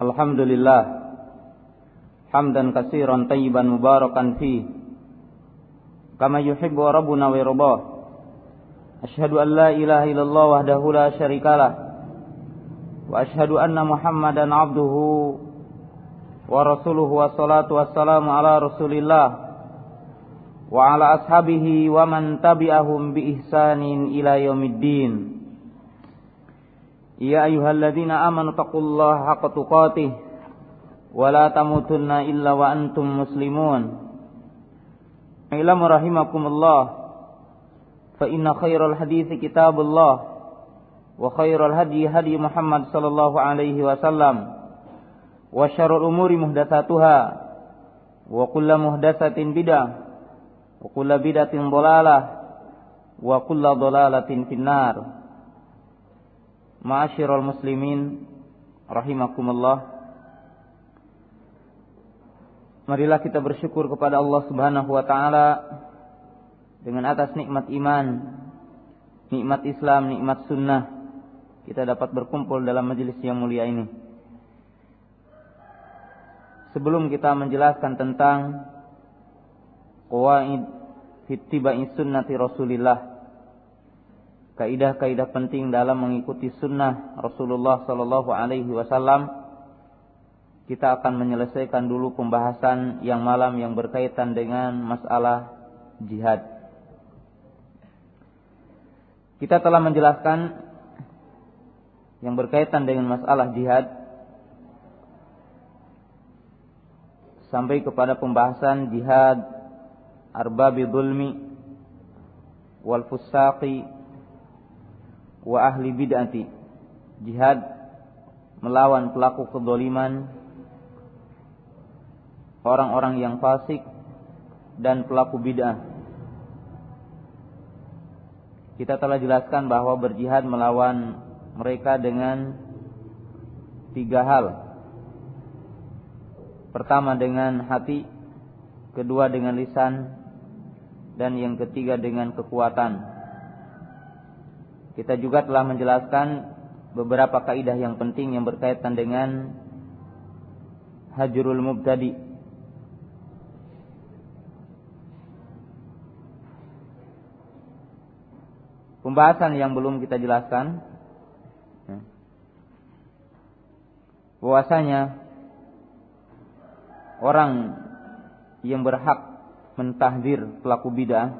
الحمد لله حمدا كثيرا طيبا مباركا فيه كما يحب ربنا ويرضاه أشهد أن لا إله إلا الله وحده لا شريك له وأشهد أن محمدا عبده ورسوله والصلاة والسلام على رسول الله وعلى أصحابه ومن تبعهم بإحسان إلى يوم الدين يا أيها الذين آمنوا اتقوا الله حق تقاته ولا تموتن إلا وأنتم مسلمون. اعلموا رحمكم الله فإن خير الحديث كتاب الله وخير الهدي هدي محمد صلى الله عليه وسلم وشر الأمور محدثاتها وكل محدثة بدعة وكل بدعة ضلالة وكل ضلالة في النار. Ma'asyiral muslimin rahimakumullah. Marilah kita bersyukur kepada Allah Subhanahu wa taala dengan atas nikmat iman, nikmat Islam, nikmat sunnah kita dapat berkumpul dalam majelis yang mulia ini. Sebelum kita menjelaskan tentang qawaid fittiba'i sunnati Rasulillah kaidah-kaidah penting dalam mengikuti sunnah Rasulullah Sallallahu Alaihi Wasallam, kita akan menyelesaikan dulu pembahasan yang malam yang berkaitan dengan masalah jihad. Kita telah menjelaskan yang berkaitan dengan masalah jihad sampai kepada pembahasan jihad arbabi dhulmi wal fusaqi wa ahli bid'ati jihad melawan pelaku kedoliman orang-orang yang fasik dan pelaku bid'ah. Kita telah jelaskan bahwa berjihad melawan mereka dengan tiga hal. Pertama dengan hati kedua dengan lisan dan yang ketiga dengan kekuatan kita juga telah menjelaskan beberapa kaidah yang penting yang berkaitan dengan hajrul mubtadi. Pembahasan yang belum kita jelaskan ya. bahwasanya orang yang berhak mentahdir pelaku bidah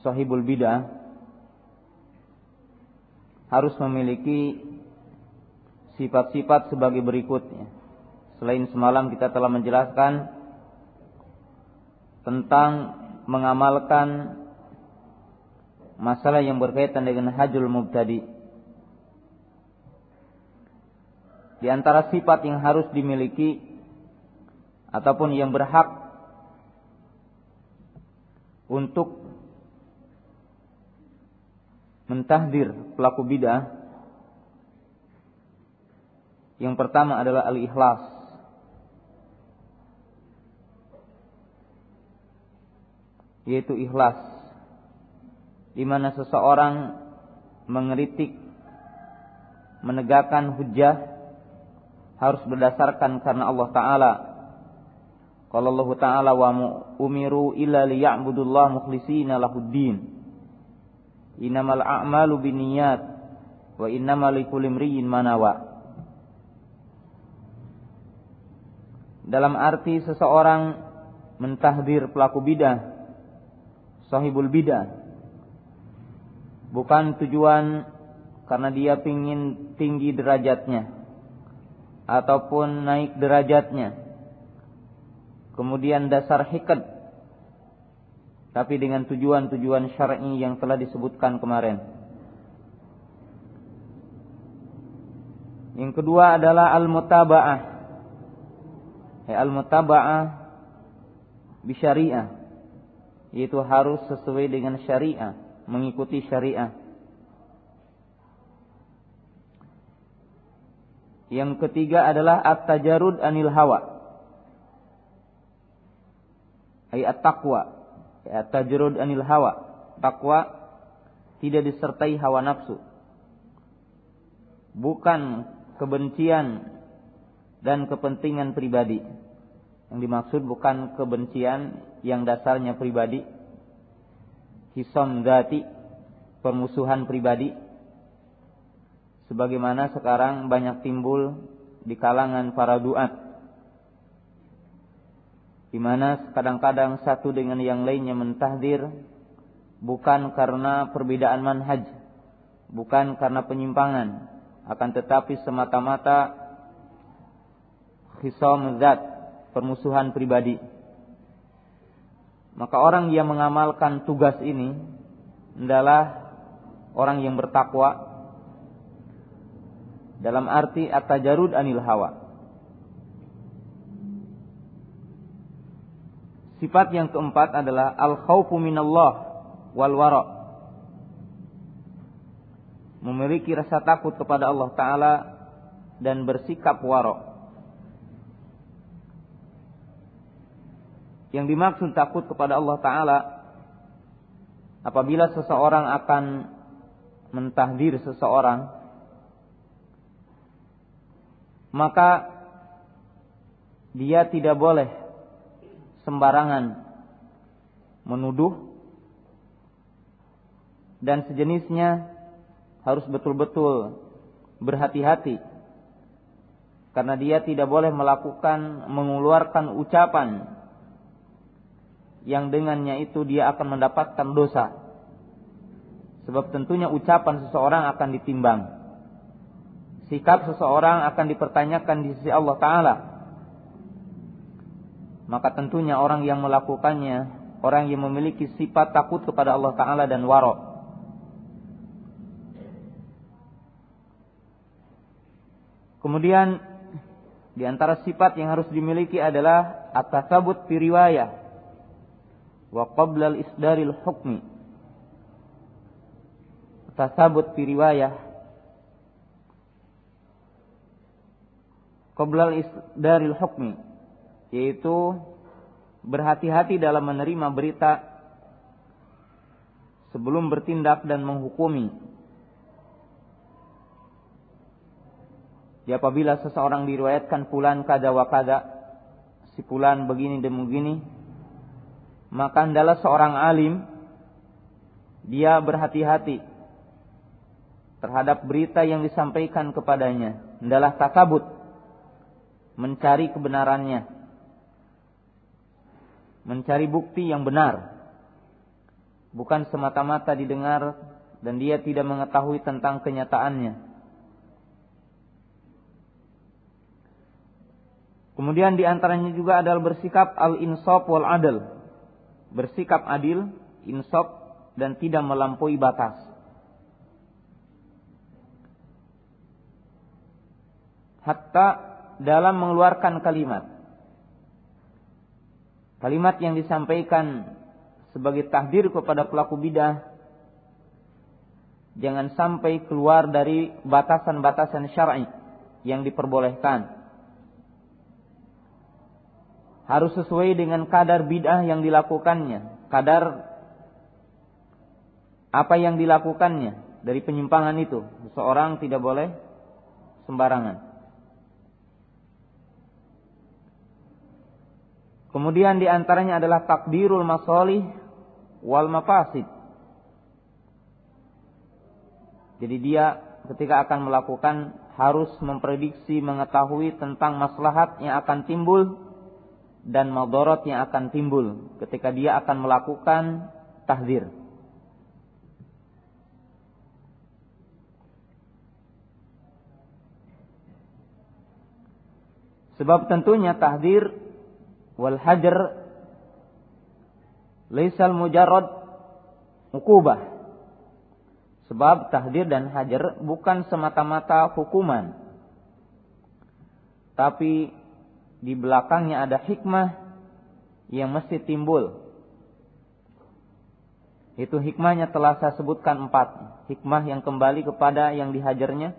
sahibul bidah harus memiliki sifat-sifat sebagai berikutnya. Selain semalam kita telah menjelaskan tentang mengamalkan masalah yang berkaitan dengan hajul mubtadi. Di antara sifat yang harus dimiliki ataupun yang berhak untuk mentahdir pelaku bidah. Yang pertama adalah al-ikhlas. Yaitu ikhlas. Di mana seseorang mengeritik menegakkan hujah harus berdasarkan karena Allah taala. Kalau Allah taala wa umiru illa liya'budullah mukhlishina lahuddin Innamal a'malu binniyat wa innamal likulli imri'in ma Dalam arti seseorang mentahdir pelaku bidah, sahibul bidah. Bukan tujuan karena dia ingin tinggi derajatnya ataupun naik derajatnya. Kemudian dasar hikat tapi dengan tujuan-tujuan syar'i yang telah disebutkan kemarin. Yang kedua adalah al-mutaba'ah. Ya, al-mutaba'ah bisyariah. Yaitu harus sesuai dengan syariah, mengikuti syariah. Yang ketiga adalah at-tajarud anil hawa. Ay at-taqwa ya, tajrud anil hawa. Takwa tidak disertai hawa nafsu. Bukan kebencian dan kepentingan pribadi. Yang dimaksud bukan kebencian yang dasarnya pribadi, hisom dati, permusuhan pribadi, sebagaimana sekarang banyak timbul di kalangan para duat, di mana kadang-kadang satu dengan yang lainnya mentahdir bukan karena perbedaan manhaj, bukan karena penyimpangan, akan tetapi semata-mata khisam zat, permusuhan pribadi. Maka orang yang mengamalkan tugas ini adalah orang yang bertakwa dalam arti at-tajarud anil hawa. Sifat yang keempat adalah al-khawfu minallah wal wara. Memiliki rasa takut kepada Allah taala dan bersikap wara. Yang dimaksud takut kepada Allah taala apabila seseorang akan mentahdir seseorang maka dia tidak boleh sembarangan menuduh dan sejenisnya harus betul-betul berhati-hati karena dia tidak boleh melakukan mengeluarkan ucapan yang dengannya itu dia akan mendapatkan dosa. Sebab tentunya ucapan seseorang akan ditimbang. Sikap seseorang akan dipertanyakan di sisi Allah taala maka tentunya orang yang melakukannya orang yang memiliki sifat takut kepada Allah taala dan warok Kemudian di antara sifat yang harus dimiliki adalah at-tasabut fi riwayah al-isdaril hukmi. Tasabut fi qabla al-isdaril hukmi yaitu berhati-hati dalam menerima berita sebelum bertindak dan menghukumi Jadi apabila seseorang diriwayatkan pulan kada wa kada, si pulan begini dan begini, maka adalah seorang alim, dia berhati-hati terhadap berita yang disampaikan kepadanya. Adalah takabut, mencari kebenarannya, mencari bukti yang benar, bukan semata-mata didengar dan dia tidak mengetahui tentang kenyataannya. Kemudian di antaranya juga adalah bersikap al-insaf wal adil. Bersikap adil, insaf dan tidak melampaui batas. Hatta dalam mengeluarkan kalimat. Kalimat yang disampaikan sebagai tahdir kepada pelaku bidah jangan sampai keluar dari batasan-batasan syar'i yang diperbolehkan harus sesuai dengan kadar bid'ah yang dilakukannya, kadar apa yang dilakukannya dari penyimpangan itu. Seseorang tidak boleh sembarangan. Kemudian di antaranya adalah takdirul masolih wal mafasid. Jadi dia ketika akan melakukan harus memprediksi mengetahui tentang maslahat yang akan timbul dan madarat yang akan timbul ketika dia akan melakukan tahzir. Sebab tentunya tahdir wal hajar laisal mujarrad ukubah. Sebab tahdir dan hajar bukan semata-mata hukuman. Tapi di belakangnya ada hikmah yang mesti timbul. Itu hikmahnya telah saya sebutkan empat. Hikmah yang kembali kepada yang dihajarnya.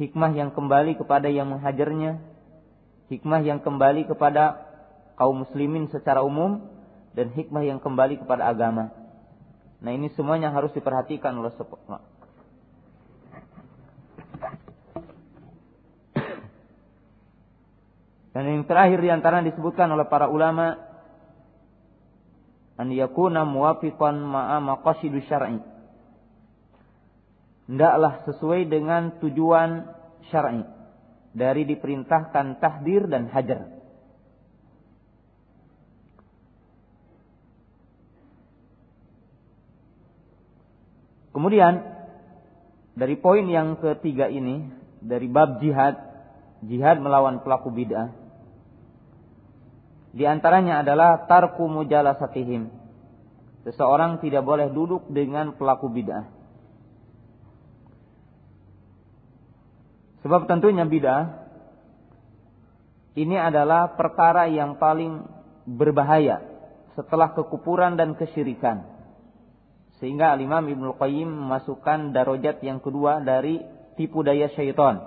Hikmah yang kembali kepada yang menghajarnya. Hikmah yang kembali kepada kaum muslimin secara umum. Dan hikmah yang kembali kepada agama. Nah ini semuanya harus diperhatikan oleh Dan yang terakhir di antara disebutkan oleh para ulama an yakuna muwafiqan ma'a maqasidu syar'i. Hendaklah sesuai dengan tujuan syar'i dari diperintahkan tahdir dan hajar. Kemudian dari poin yang ketiga ini dari bab jihad, jihad melawan pelaku bid'ah. Di antaranya adalah tarku mujalasatihim. Seseorang tidak boleh duduk dengan pelaku bid'ah. Sebab tentunya bid'ah ini adalah perkara yang paling berbahaya setelah kekupuran dan kesyirikan. Sehingga Al-Imam Ibnu Qayyim memasukkan darajat yang kedua dari tipu daya syaitan.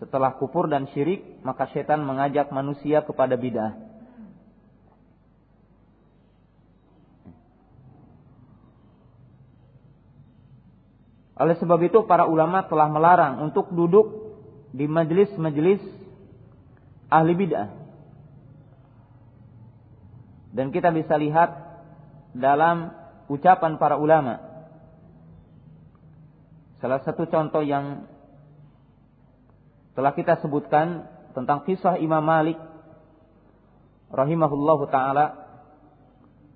Setelah kufur dan syirik, maka syaitan mengajak manusia kepada bid'ah. Oleh sebab itu para ulama telah melarang untuk duduk di majelis-majelis ahli bid'ah. Dan kita bisa lihat dalam ucapan para ulama. Salah satu contoh yang telah kita sebutkan tentang kisah Imam Malik rahimahullahu taala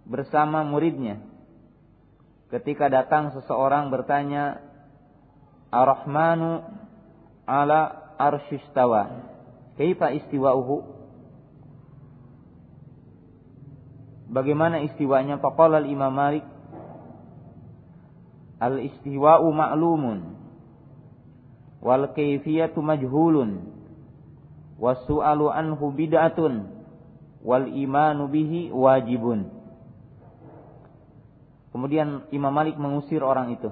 bersama muridnya. Ketika datang seseorang bertanya, "Ar-Rahmanu ala arsyistawa. Kaifa istiwa'uhu?" Bagaimana istiwanya? Faqala al-Imam Malik Al-istiwa'u ma'lumun wal kayfiyatu majhulun wasu'alu anhu bid'atun wal imanu bihi wajibun. Kemudian Imam Malik mengusir orang itu.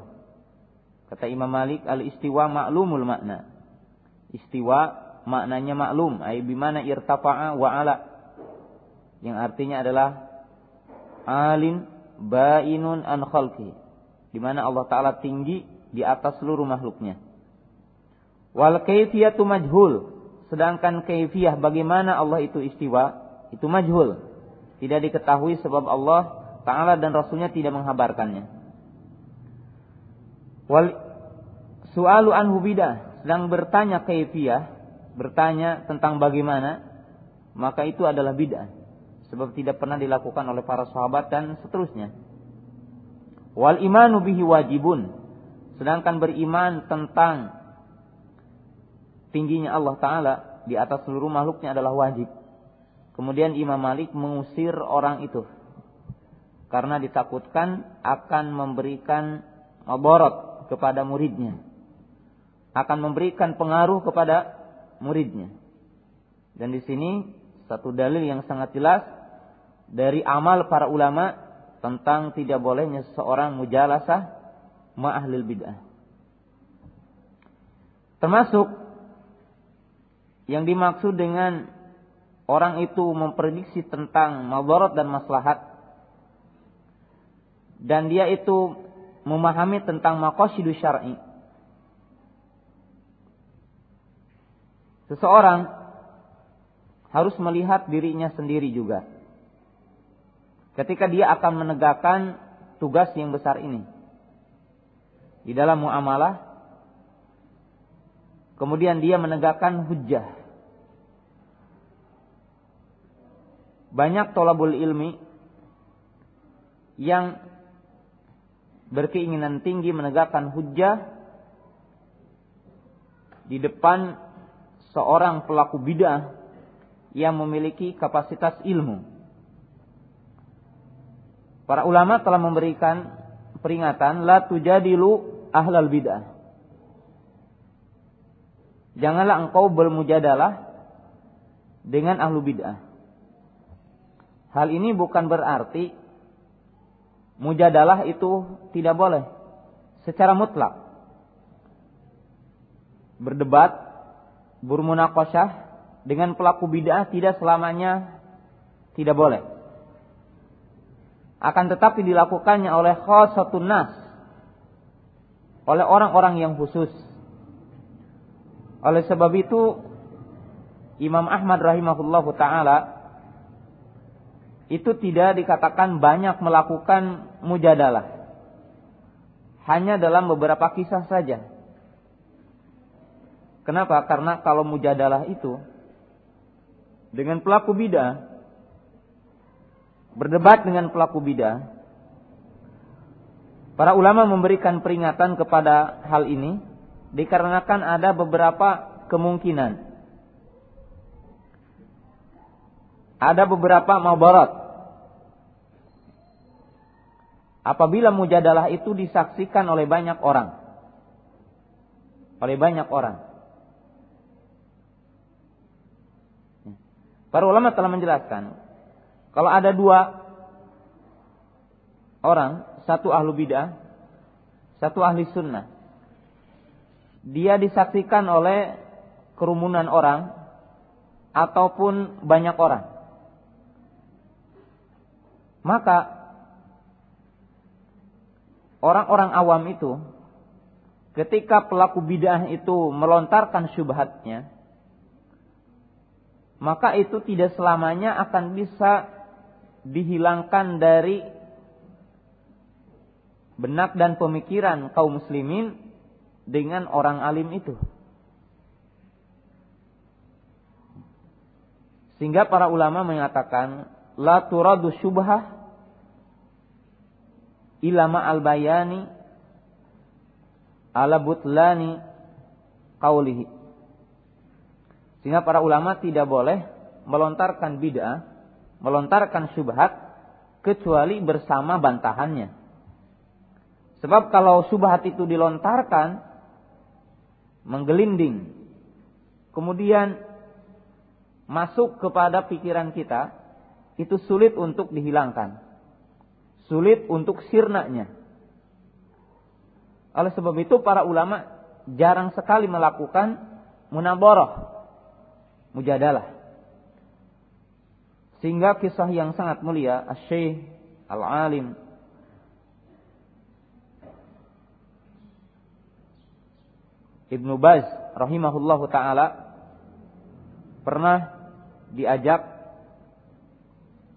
Kata Imam Malik, al-istiwa ma'lumul makna. Istiwa maknanya maklum, ay bimana irtafa'a wa ala. Yang artinya adalah alin bainun an khalqi di mana Allah Ta'ala tinggi di atas seluruh makhluknya. Wal kaifiyatu majhul. Sedangkan kaifiyah bagaimana Allah itu istiwa, itu majhul. Tidak diketahui sebab Allah Ta'ala dan Rasulnya tidak menghabarkannya. Wal su'alu anhu bidah. Sedang bertanya kaifiyah, bertanya tentang bagaimana, maka itu adalah bid'ah. Sebab tidak pernah dilakukan oleh para sahabat dan seterusnya. Wal imanu bihi wajibun. Sedangkan beriman tentang tingginya Allah Ta'ala di atas seluruh makhluknya adalah wajib. Kemudian Imam Malik mengusir orang itu. Karena ditakutkan akan memberikan maborot kepada muridnya. Akan memberikan pengaruh kepada muridnya. Dan di sini satu dalil yang sangat jelas dari amal para ulama tentang tidak bolehnya seseorang mujalasah ma'ahlil bid'ah. Termasuk yang dimaksud dengan orang itu memprediksi tentang madarat dan maslahat dan dia itu memahami tentang maqasidu syar'i. Seseorang harus melihat dirinya sendiri juga ketika dia akan menegakkan tugas yang besar ini. Di dalam muamalah, kemudian dia menegakkan hujjah. Banyak tolabul ilmi yang berkeinginan tinggi menegakkan hujjah di depan seorang pelaku bidah yang memiliki kapasitas ilmu. Para ulama telah memberikan peringatan la tujadilu ahlal bid'ah. Janganlah engkau bermujadalah dengan ahlu bid'ah. Hal ini bukan berarti mujadalah itu tidak boleh secara mutlak. Berdebat, bermunakosah dengan pelaku bid'ah tidak selamanya tidak boleh akan tetapi dilakukannya oleh khasatun nas oleh orang-orang yang khusus oleh sebab itu Imam Ahmad rahimahullahu taala itu tidak dikatakan banyak melakukan mujadalah. Hanya dalam beberapa kisah saja. Kenapa? Karena kalau mujadalah itu dengan pelaku bidah berdebat dengan pelaku bidah para ulama memberikan peringatan kepada hal ini dikarenakan ada beberapa kemungkinan ada beberapa mabarat. Apabila mujadalah itu disaksikan oleh banyak orang. Oleh banyak orang. Para ulama telah menjelaskan. Kalau ada dua orang. Satu ahlu bidah. Satu ahli sunnah. Dia disaksikan oleh kerumunan orang. Ataupun banyak orang maka orang-orang awam itu ketika pelaku bidah itu melontarkan syubhatnya maka itu tidak selamanya akan bisa dihilangkan dari benak dan pemikiran kaum muslimin dengan orang alim itu. Sehingga para ulama mengatakan la turadu syubhah ilama al bayani ala butlani qaulihi. Sehingga para ulama tidak boleh melontarkan bid'ah, melontarkan syubhat kecuali bersama bantahannya. Sebab kalau syubhat itu dilontarkan menggelinding kemudian masuk kepada pikiran kita itu sulit untuk dihilangkan. Sulit untuk sirnanya. Oleh sebab itu para ulama jarang sekali melakukan munabarah, mujadalah. Sehingga kisah yang sangat mulia, Asy-Syaikh Al-Alim Ibnu Baz rahimahullahu taala pernah diajak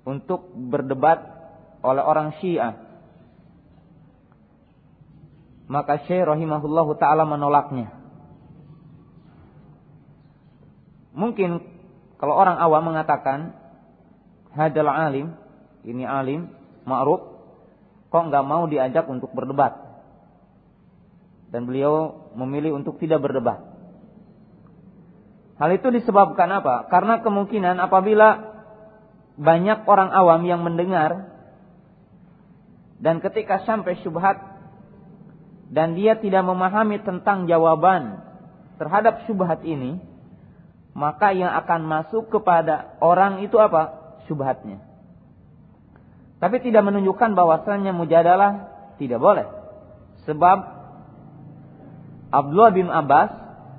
untuk berdebat oleh orang Syiah. Maka Syekh rahimahullahu taala menolaknya. Mungkin kalau orang awam mengatakan hadal alim, ini alim, ma'ruf, kok nggak mau diajak untuk berdebat. Dan beliau memilih untuk tidak berdebat. Hal itu disebabkan apa? Karena kemungkinan apabila banyak orang awam yang mendengar dan ketika sampai syubhat dan dia tidak memahami tentang jawaban terhadap syubhat ini, maka yang akan masuk kepada orang itu apa? Syubhatnya. Tapi tidak menunjukkan bahwasannya mujadalah tidak boleh. Sebab Abdullah bin Abbas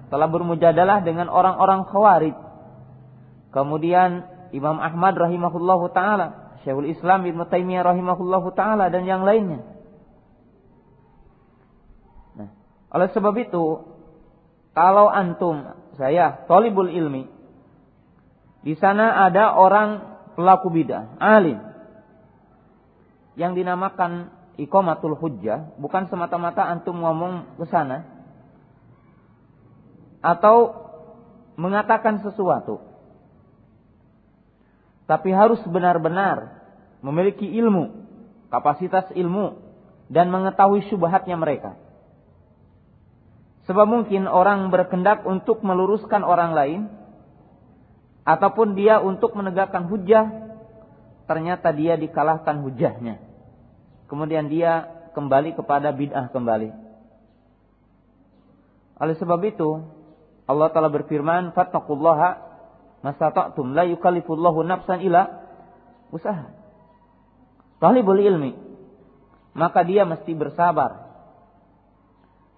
telah bermujadalah dengan orang-orang khawarij. Kemudian Imam Ahmad rahimahullahu taala, Syekhul Islam Ibnu Taimiyah rahimahullahu taala dan yang lainnya. Nah, oleh sebab itu, kalau antum saya tolibul ilmi di sana ada orang pelaku bidah, alim yang dinamakan ikomatul hujjah, bukan semata-mata antum ngomong ke sana atau mengatakan sesuatu tapi harus benar-benar memiliki ilmu, kapasitas ilmu dan mengetahui syubhatnya mereka. Sebab mungkin orang berkendak untuk meluruskan orang lain ataupun dia untuk menegakkan hujah, ternyata dia dikalahkan hujahnya. Kemudian dia kembali kepada bid'ah kembali. Oleh sebab itu, Allah telah berfirman, "Fattaqullaha mastata'tum la yukallifullahu nafsan ila usaha. Talibul ilmi maka dia mesti bersabar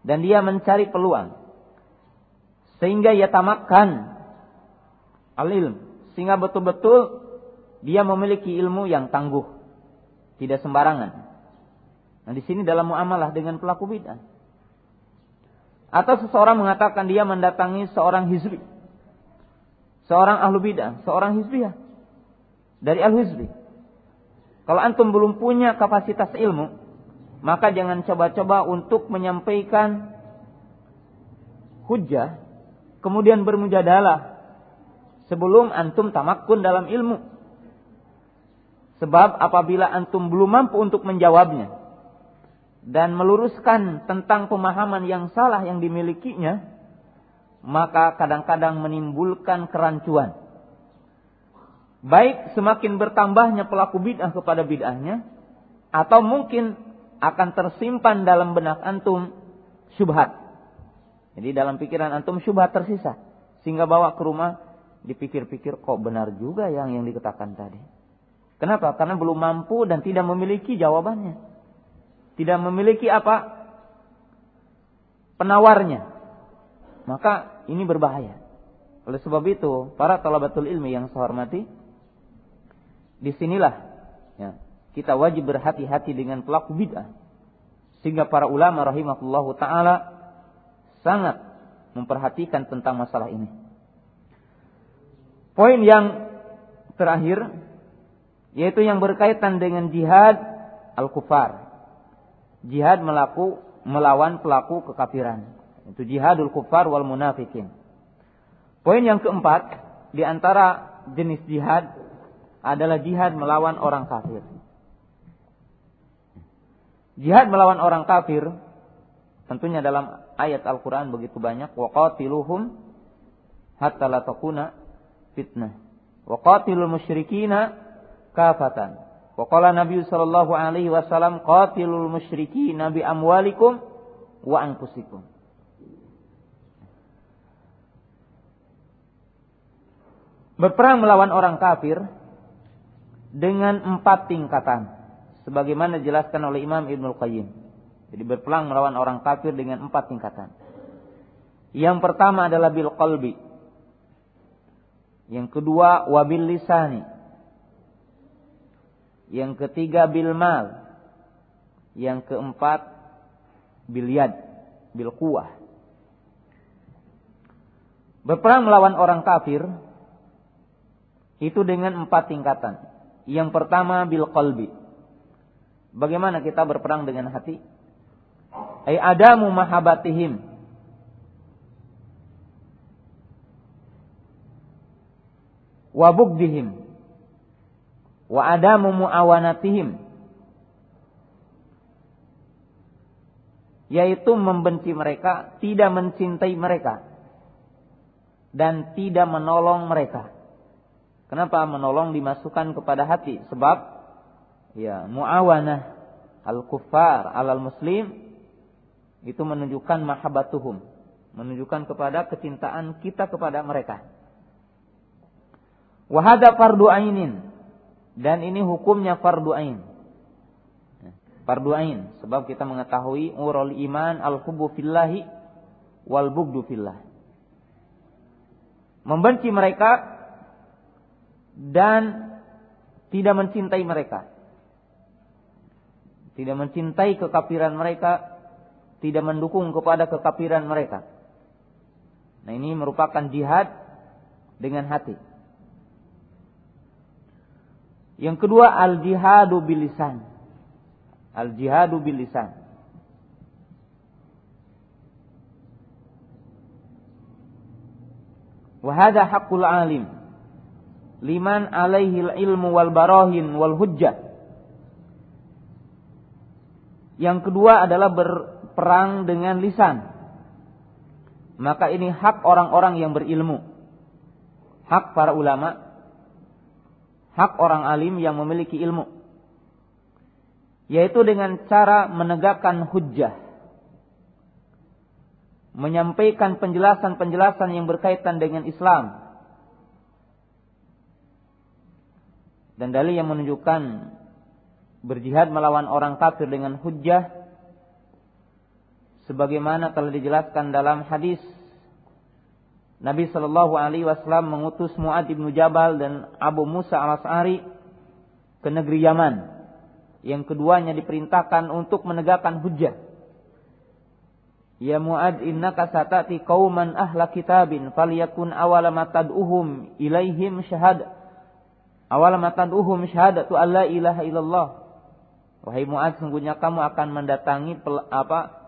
dan dia mencari peluang sehingga ia tamakkan al-ilm. Sehingga betul-betul dia memiliki ilmu yang tangguh. Tidak sembarangan. Nah di sini dalam muamalah dengan pelaku bid'ah. Atau seseorang mengatakan dia mendatangi seorang hizbi. Seorang ahlu bidah, seorang hizbiyah. Dari al-hizbi. Kalau antum belum punya kapasitas ilmu, maka jangan coba-coba untuk menyampaikan hujah kemudian bermujadalah sebelum antum tamakun dalam ilmu. Sebab apabila antum belum mampu untuk menjawabnya dan meluruskan tentang pemahaman yang salah yang dimilikinya, maka kadang-kadang menimbulkan kerancuan. Baik semakin bertambahnya pelaku bid'ah kepada bid'ahnya, atau mungkin akan tersimpan dalam benak antum syubhat. Jadi dalam pikiran antum syubhat tersisa. Sehingga bawa ke rumah, dipikir-pikir kok benar juga yang yang dikatakan tadi. Kenapa? Karena belum mampu dan tidak memiliki jawabannya. Tidak memiliki apa? Penawarnya. Maka ini berbahaya. Oleh sebab itu, para talabatul ilmi yang saya hormati, di sinilah ya, kita wajib berhati-hati dengan pelaku bid'ah. Sehingga para ulama rahimahullah ta'ala sangat memperhatikan tentang masalah ini. Poin yang terakhir yaitu yang berkaitan dengan jihad al-kufar. Jihad melaku melawan pelaku kekafiran. Itu jihadul kufar wal munafikin. Poin yang keempat di antara jenis jihad adalah jihad melawan orang kafir. Jihad melawan orang kafir tentunya dalam ayat Al-Qur'an begitu banyak waqatiluhum hatta la takuna fitnah. Waqatilul musyrikina kafatan. Wa qala Nabi sallallahu alaihi wasallam qatilul musyrikin nabi amwalikum wa anfusikum. Berperang melawan orang kafir dengan empat tingkatan. Sebagaimana dijelaskan oleh Imam Ibn Qayyim. Jadi berperang melawan orang kafir dengan empat tingkatan. Yang pertama adalah bil qalbi. Yang kedua wabil lisani. Yang ketiga bil mal. Yang keempat bil yad, bil kuah. Berperang melawan orang kafir itu dengan empat tingkatan. Yang pertama bil qalbi. Bagaimana kita berperang dengan hati? Ay adamu mahabatihim. Wa bugdihim wa adamu muawanatihim yaitu membenci mereka, tidak mencintai mereka dan tidak menolong mereka. Kenapa menolong dimasukkan kepada hati? Sebab ya muawanah al-kuffar alal muslim itu menunjukkan mahabbatuhum, menunjukkan kepada kecintaan kita kepada mereka. Wahada fardu ainin dan ini hukumnya fardu ain. Fardu ain sebab kita mengetahui urul iman al-hubbu fillahi wal bugdu fillah. Membenci mereka dan tidak mencintai mereka. Tidak mencintai kekafiran mereka, tidak mendukung kepada kekafiran mereka. Nah, ini merupakan jihad dengan hati. Yang kedua al-jihadu bilisan. Al-jihadu bilisan. Wahada hakul alim. Liman alaihi ilmu wal barahin wal hujjah. Yang kedua adalah berperang dengan lisan. Maka ini hak orang-orang yang berilmu. Hak para ulama hak orang alim yang memiliki ilmu. Yaitu dengan cara menegakkan hujjah. Menyampaikan penjelasan-penjelasan yang berkaitan dengan Islam. Dan dalil yang menunjukkan berjihad melawan orang kafir dengan hujjah. Sebagaimana telah dijelaskan dalam hadis Nabi Shallallahu Alaihi Wasallam mengutus Muad bin Jabal dan Abu Musa al Asari ke negeri Yaman. Yang keduanya diperintahkan untuk menegakkan hujah. Ya Mu'ad innaka satati qauman ahla kitabin falyakun awala matad'uhum ilaihim syahad awala matad'uhum syahadatu alla ilaha illallah Wahai Mu'ad sungguhnya kamu akan mendatangi apa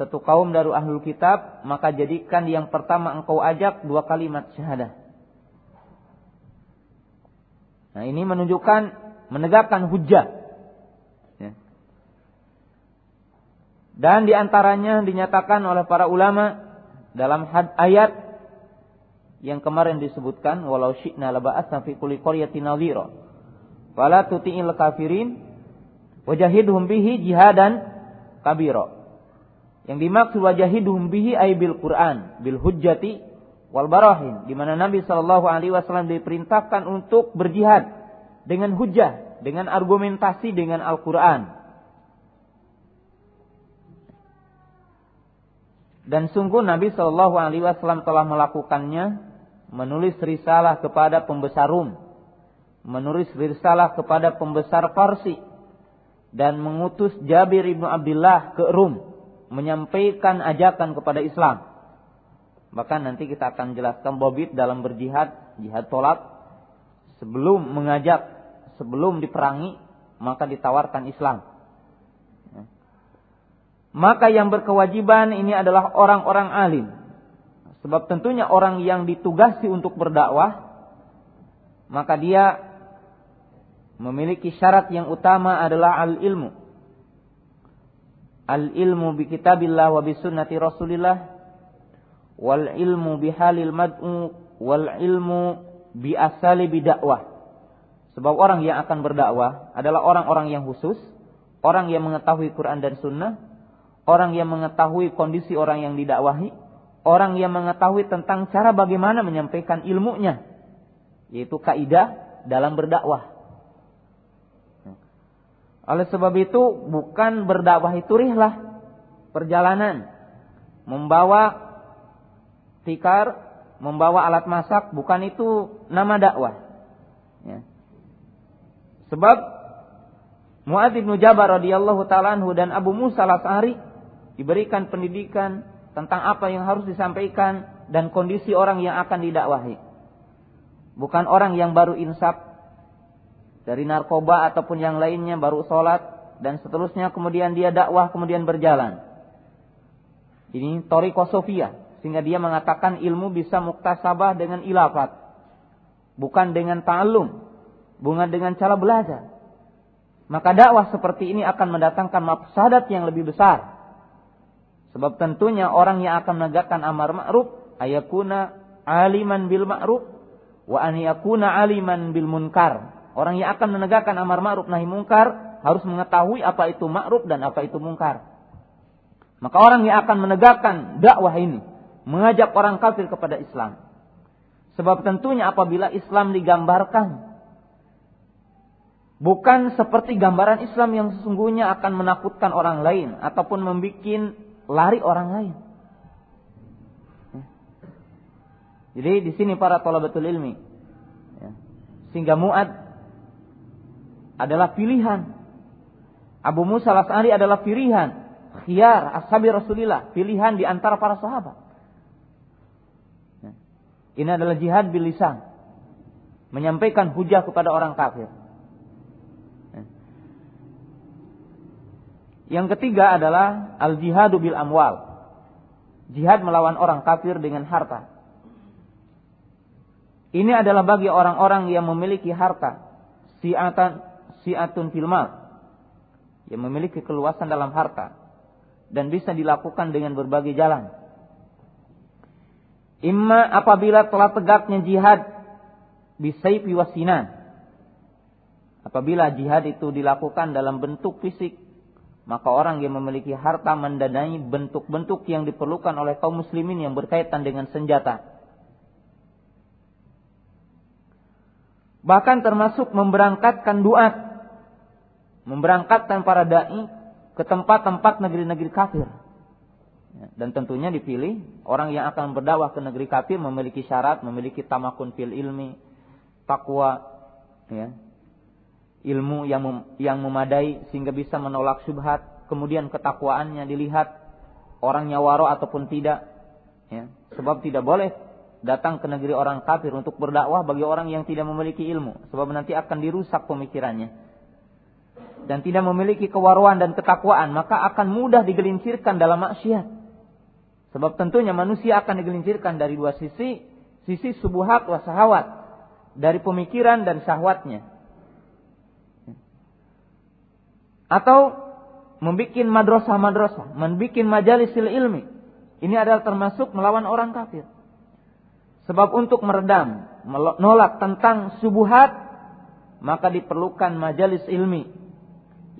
satu kaum dari ahlul kitab maka jadikan yang pertama engkau ajak dua kalimat syahadah Nah ini menunjukkan menegakkan hujah Dan di antaranya dinyatakan oleh para ulama dalam ayat yang kemarin disebutkan walau syi'na laba'atna fi kulli qaryatin nadhira fala tuti'il kafirin wajahidhum bihi jihadan kabira yang dimaksud wajahidhum bihi ay bil Quran bil hujjati wal barahin di mana Nabi sallallahu alaihi wasallam diperintahkan untuk berjihad dengan hujah dengan argumentasi dengan Al-Qur'an. Dan sungguh Nabi Shallallahu Alaihi Wasallam telah melakukannya, menulis risalah kepada pembesar Rum, menulis risalah kepada pembesar Parsi, dan mengutus Jabir ibnu Abdullah ke Rum, menyampaikan ajakan kepada Islam. Bahkan nanti kita akan jelaskan bobit dalam berjihad, jihad tolak, sebelum mengajak, sebelum diperangi, maka ditawarkan Islam maka yang berkewajiban ini adalah orang-orang alim. Sebab tentunya orang yang ditugasi untuk berdakwah, maka dia memiliki syarat yang utama adalah al-ilmu. Al-ilmu bi kitabillah wa bi sunnati rasulillah. Wal ilmu bi halil mad'u. Wal ilmu bi asali bi dakwah. Sebab orang yang akan berdakwah adalah orang-orang yang khusus, orang yang mengetahui Quran dan sunnah, orang yang mengetahui kondisi orang yang didakwahi, orang yang mengetahui tentang cara bagaimana menyampaikan ilmunya, yaitu kaidah dalam berdakwah. Oleh sebab itu, bukan berdakwah itu rihlah, perjalanan, membawa tikar, membawa alat masak, bukan itu nama dakwah. Ya. Sebab Muadz bin Jabal radhiyallahu taala dan Abu Musa al-Asy'ari diberikan pendidikan tentang apa yang harus disampaikan dan kondisi orang yang akan didakwahi. Bukan orang yang baru insaf dari narkoba ataupun yang lainnya baru sholat dan seterusnya kemudian dia dakwah kemudian berjalan. Ini Toriko Sofia sehingga dia mengatakan ilmu bisa muktasabah dengan ilafat bukan dengan ta'allum bukan dengan cara belajar. Maka dakwah seperti ini akan mendatangkan mafsadat yang lebih besar Sebab tentunya orang yang akan menegakkan amar ma'ruf ayakuna aliman bil ma'ruf wa an yakuna aliman bil munkar. Orang yang akan menegakkan amar ma'ruf nahi munkar harus mengetahui apa itu ma'ruf dan apa itu munkar. Maka orang yang akan menegakkan dakwah ini mengajak orang kafir kepada Islam. Sebab tentunya apabila Islam digambarkan bukan seperti gambaran Islam yang sesungguhnya akan menakutkan orang lain ataupun membuat lari orang lain. Jadi di sini para betul ilmi. Ya. Sehingga Mu'ad adalah pilihan. Abu Musa al-As'ari adalah pilihan. Khiyar, ashabi Rasulillah. Pilihan di antara para sahabat. Ini adalah jihad bilisan. Menyampaikan hujah kepada orang kafir. Yang ketiga adalah al-jihadu bil amwal. Jihad melawan orang kafir dengan harta. Ini adalah bagi orang-orang yang memiliki harta. Si'atan si'atun fil Yang memiliki keluasan dalam harta dan bisa dilakukan dengan berbagai jalan. Imma apabila telah tegaknya jihad bisayfi wasinan. Apabila jihad itu dilakukan dalam bentuk fisik maka orang yang memiliki harta mendanai bentuk-bentuk yang diperlukan oleh kaum muslimin yang berkaitan dengan senjata. Bahkan termasuk memberangkatkan duat, memberangkatkan para dai ke tempat-tempat negeri-negeri kafir. Ya, dan tentunya dipilih orang yang akan berdakwah ke negeri kafir memiliki syarat, memiliki tamakun fil ilmi, takwa, ya, ilmu yang mem yang memadai sehingga bisa menolak syubhat, kemudian ketakwaannya dilihat orangnya waro ataupun tidak. Ya, sebab tidak boleh datang ke negeri orang kafir untuk berdakwah bagi orang yang tidak memiliki ilmu. Sebab nanti akan dirusak pemikirannya. Dan tidak memiliki kewaruan dan ketakwaan. Maka akan mudah digelincirkan dalam maksiat. Sebab tentunya manusia akan digelincirkan dari dua sisi. Sisi subuhat wa sahawat. Dari pemikiran dan syahwatnya. Atau membuat madrasah-madrasah, membuat majalisil ilmi. Ini adalah termasuk melawan orang kafir. Sebab untuk meredam, menolak tentang subuhat, maka diperlukan majalis ilmi.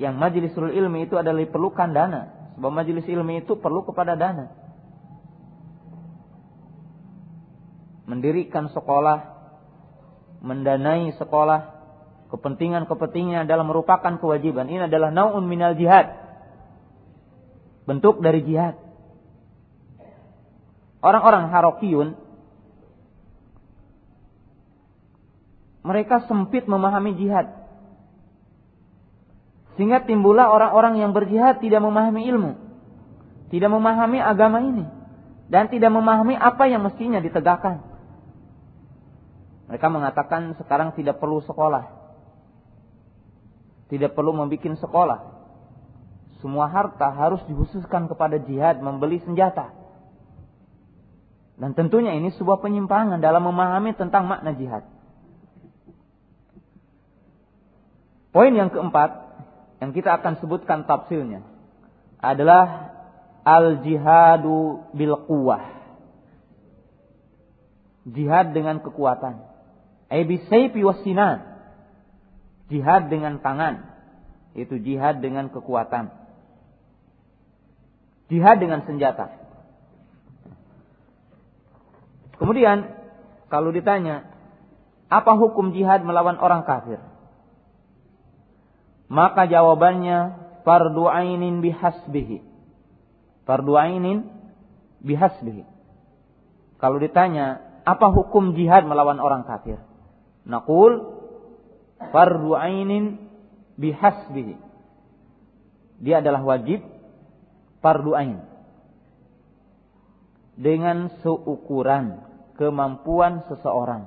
Yang majlisul ilmi itu adalah diperlukan dana. Sebab majelis ilmi itu perlu kepada dana. Mendirikan sekolah, mendanai sekolah, kepentingan-kepentingan adalah merupakan kewajiban. Ini adalah naun minal jihad bentuk dari jihad. Orang-orang Harokiyun mereka sempit memahami jihad. Sehingga timbullah orang-orang yang berjihad tidak memahami ilmu. Tidak memahami agama ini. Dan tidak memahami apa yang mestinya ditegakkan. Mereka mengatakan sekarang tidak perlu sekolah. Tidak perlu membuat sekolah semua harta harus dikhususkan kepada jihad, membeli senjata. Dan tentunya ini sebuah penyimpangan dalam memahami tentang makna jihad. Poin yang keempat yang kita akan sebutkan tafsirnya adalah al-jihadu bil quwwah. Jihad dengan kekuatan. Aibi sayfi wasinan. Jihad dengan tangan. Itu jihad dengan kekuatan. Jihad dengan senjata. Kemudian kalau ditanya, apa hukum jihad melawan orang kafir? Maka jawabannya fardu ainin bihasbihi. Fardu ainin bihasbihi. Kalau ditanya, apa hukum jihad melawan orang kafir? Nakul fardu ainin bihasbihi. Dia adalah wajib fardu ain dengan seukuran kemampuan seseorang.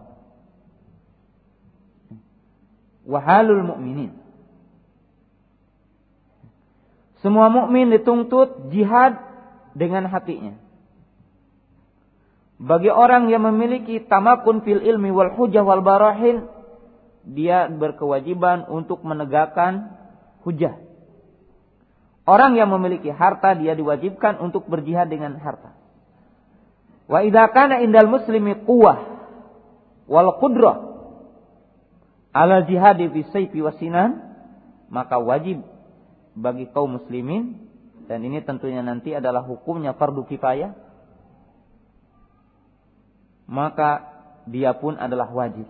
Wahalul mukminin. Semua mukmin dituntut jihad dengan hatinya. Bagi orang yang memiliki tamakun fil ilmi wal hujah wal barahin, dia berkewajiban untuk menegakkan hujah Orang yang memiliki harta dia diwajibkan untuk berjihad dengan harta. Wa idza kana indal muslimi quwwah wal qudrah ala jihad fi sayfi wasinan maka wajib bagi kaum muslimin dan ini tentunya nanti adalah hukumnya fardu kifayah maka dia pun adalah wajib.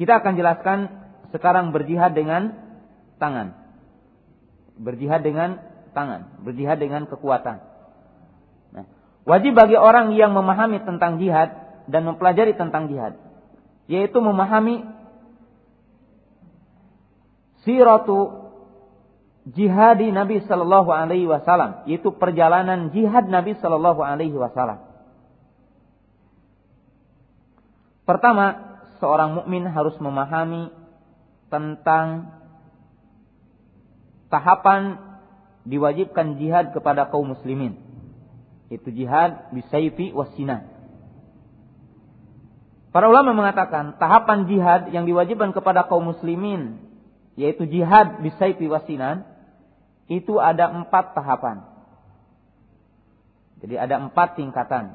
Kita akan jelaskan sekarang berjihad dengan tangan. Berjihad dengan tangan, berjihad dengan kekuatan. Nah, wajib bagi orang yang memahami tentang jihad dan mempelajari tentang jihad, yaitu memahami siratu jihadi Nabi Shallallahu Alaihi Wasallam, yaitu perjalanan jihad Nabi Shallallahu Alaihi Wasallam. Pertama, seorang mukmin harus memahami tentang tahapan diwajibkan jihad kepada kaum muslimin. Itu jihad bisayfi wasina. Para ulama mengatakan tahapan jihad yang diwajibkan kepada kaum muslimin yaitu jihad bisayfi wasinan itu ada empat tahapan. Jadi ada empat tingkatan.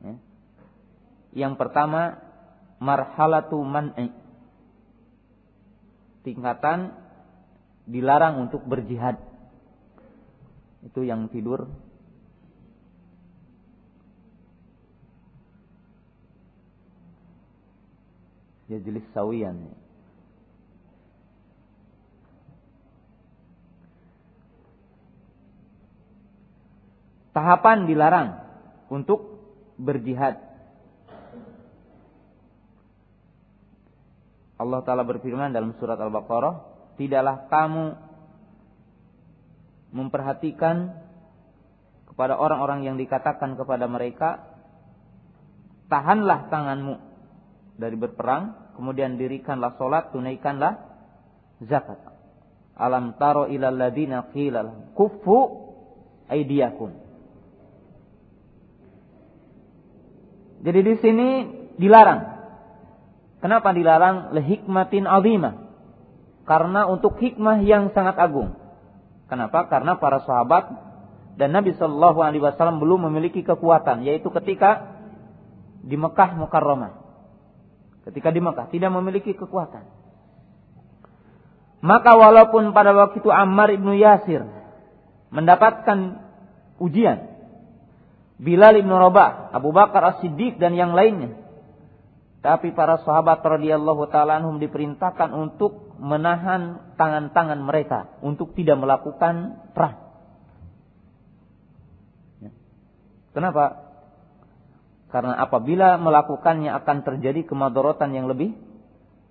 Ya. Yang pertama marhalatu man'i. Tingkatan dilarang untuk berjihad. Itu yang tidur. Ya jelis sawian. Tahapan dilarang untuk berjihad. Allah Ta'ala berfirman dalam surat Al-Baqarah tidaklah kamu memperhatikan kepada orang-orang yang dikatakan kepada mereka, tahanlah tanganmu dari berperang, kemudian dirikanlah solat, tunaikanlah zakat. Alam taro ilal ladina qila kuffu aidiyakum. Jadi di sini dilarang. Kenapa dilarang? Lehikmatin azimah. Karena untuk hikmah yang sangat agung. Kenapa? Karena para sahabat dan Nabi Shallallahu Alaihi Wasallam belum memiliki kekuatan, yaitu ketika di Mekah Mukarramah. Ketika di Mekah tidak memiliki kekuatan. Maka walaupun pada waktu itu Ammar ibnu Yasir mendapatkan ujian, Bilal ibnu Rabah, Abu Bakar As-Siddiq dan yang lainnya. Tapi para sahabat radhiyallahu taala anhum diperintahkan untuk menahan tangan-tangan mereka untuk tidak melakukan perang. Ya. Kenapa? Karena apabila melakukannya akan terjadi kemadorotan yang lebih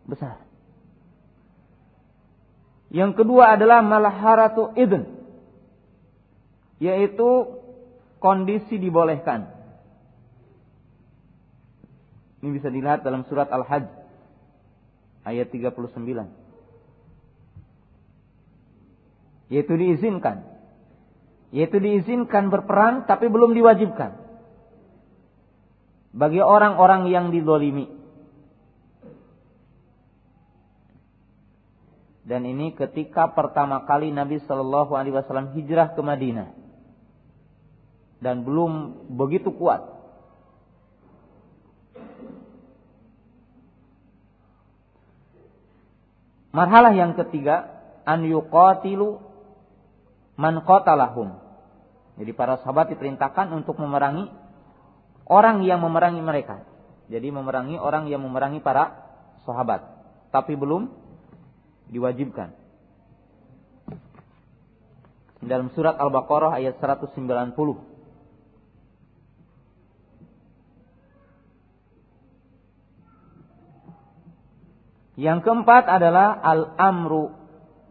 besar. Yang kedua adalah malaharatu idn. Yaitu kondisi dibolehkan. Ini bisa dilihat dalam surat Al-Hajj ayat 39. Yaitu diizinkan. Yaitu diizinkan berperang tapi belum diwajibkan bagi orang-orang yang didolimi. Dan ini ketika pertama kali Nabi Shallallahu Alaihi Wasallam hijrah ke Madinah dan belum begitu kuat. Marhalah yang ketiga, an yuqatilu man qatalahum. Jadi para sahabat diperintahkan untuk memerangi orang yang memerangi mereka. Jadi memerangi orang yang memerangi para sahabat. Tapi belum diwajibkan. Dalam surat Al-Baqarah ayat 190. Yang keempat adalah al-amru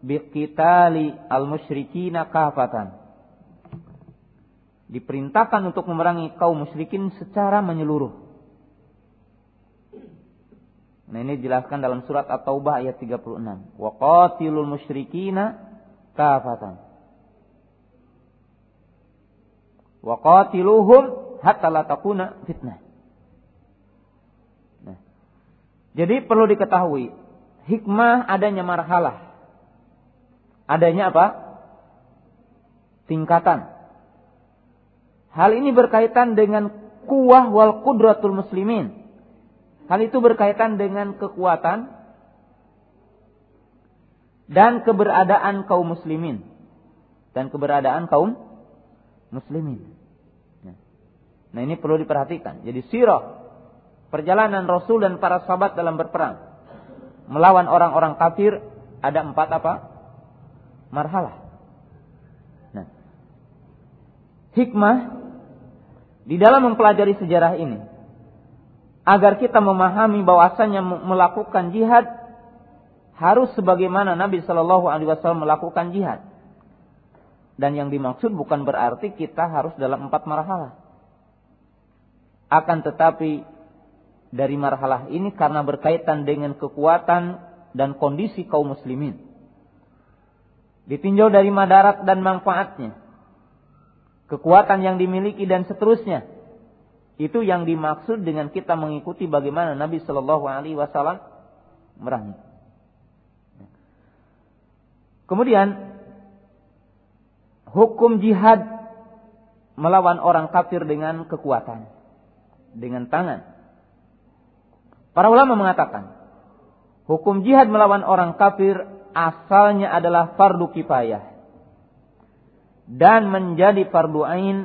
biqitali al-musyrikina kafatan diperintahkan untuk memerangi kaum musyrikin secara menyeluruh. Nah ini dijelaskan dalam surat At-Taubah ayat 36. Wa qatilul musyrikina kafatan. Wa qatiluhum hatta la takuna fitnah. Nah. Jadi perlu diketahui hikmah adanya marhalah. Adanya apa? Tingkatan Hal ini berkaitan dengan kuah wal kudratul muslimin. Hal itu berkaitan dengan kekuatan dan keberadaan kaum muslimin dan keberadaan kaum muslimin. Ya. Nah ini perlu diperhatikan. Jadi sirah perjalanan Rasul dan para sahabat dalam berperang melawan orang-orang kafir ada empat apa? Marhalah. Nah, hikmah di dalam mempelajari sejarah ini agar kita memahami bahwasannya melakukan jihad harus sebagaimana Nabi Shallallahu Alaihi Wasallam melakukan jihad. Dan yang dimaksud bukan berarti kita harus dalam empat marhalah. Akan tetapi dari marhalah ini karena berkaitan dengan kekuatan dan kondisi kaum muslimin. Ditinjau dari madarat dan manfaatnya kekuatan yang dimiliki dan seterusnya. Itu yang dimaksud dengan kita mengikuti bagaimana Nabi Shallallahu Alaihi Wasallam merangi. Kemudian hukum jihad melawan orang kafir dengan kekuatan, dengan tangan. Para ulama mengatakan hukum jihad melawan orang kafir asalnya adalah fardu kifayah dan menjadi fardu ain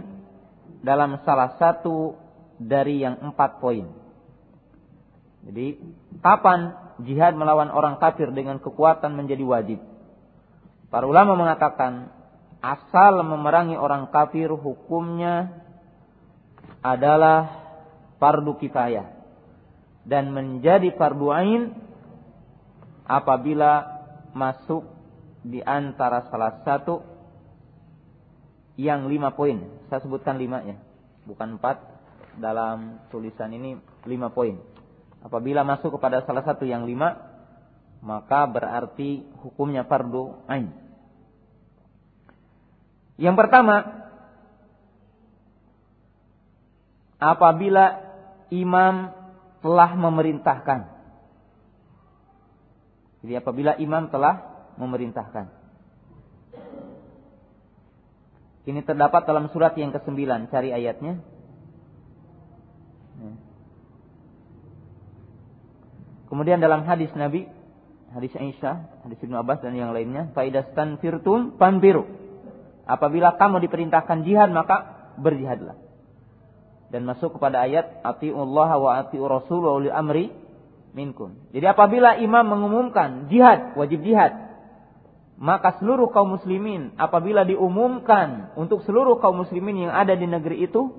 dalam salah satu dari yang empat poin. Jadi, kapan jihad melawan orang kafir dengan kekuatan menjadi wajib? Para ulama mengatakan, asal memerangi orang kafir hukumnya adalah fardu kifayah dan menjadi fardu ain apabila masuk di antara salah satu yang lima poin. Saya sebutkan lima ya, bukan empat. Dalam tulisan ini lima poin. Apabila masuk kepada salah satu yang lima, maka berarti hukumnya fardu ain. Yang pertama, apabila imam telah memerintahkan. Jadi apabila imam telah memerintahkan. Ini terdapat dalam surat yang ke-9, cari ayatnya. Ya. Kemudian dalam hadis Nabi, hadis Aisyah, hadis Ibnu Abbas dan yang lainnya, faidastan firtum panbiru. Apabila kamu diperintahkan jihad maka berjihadlah. Dan masuk kepada ayat atiullah wa atiu rasul wa amri minkum. Jadi apabila imam mengumumkan jihad, wajib jihad, maka seluruh kaum muslimin apabila diumumkan untuk seluruh kaum muslimin yang ada di negeri itu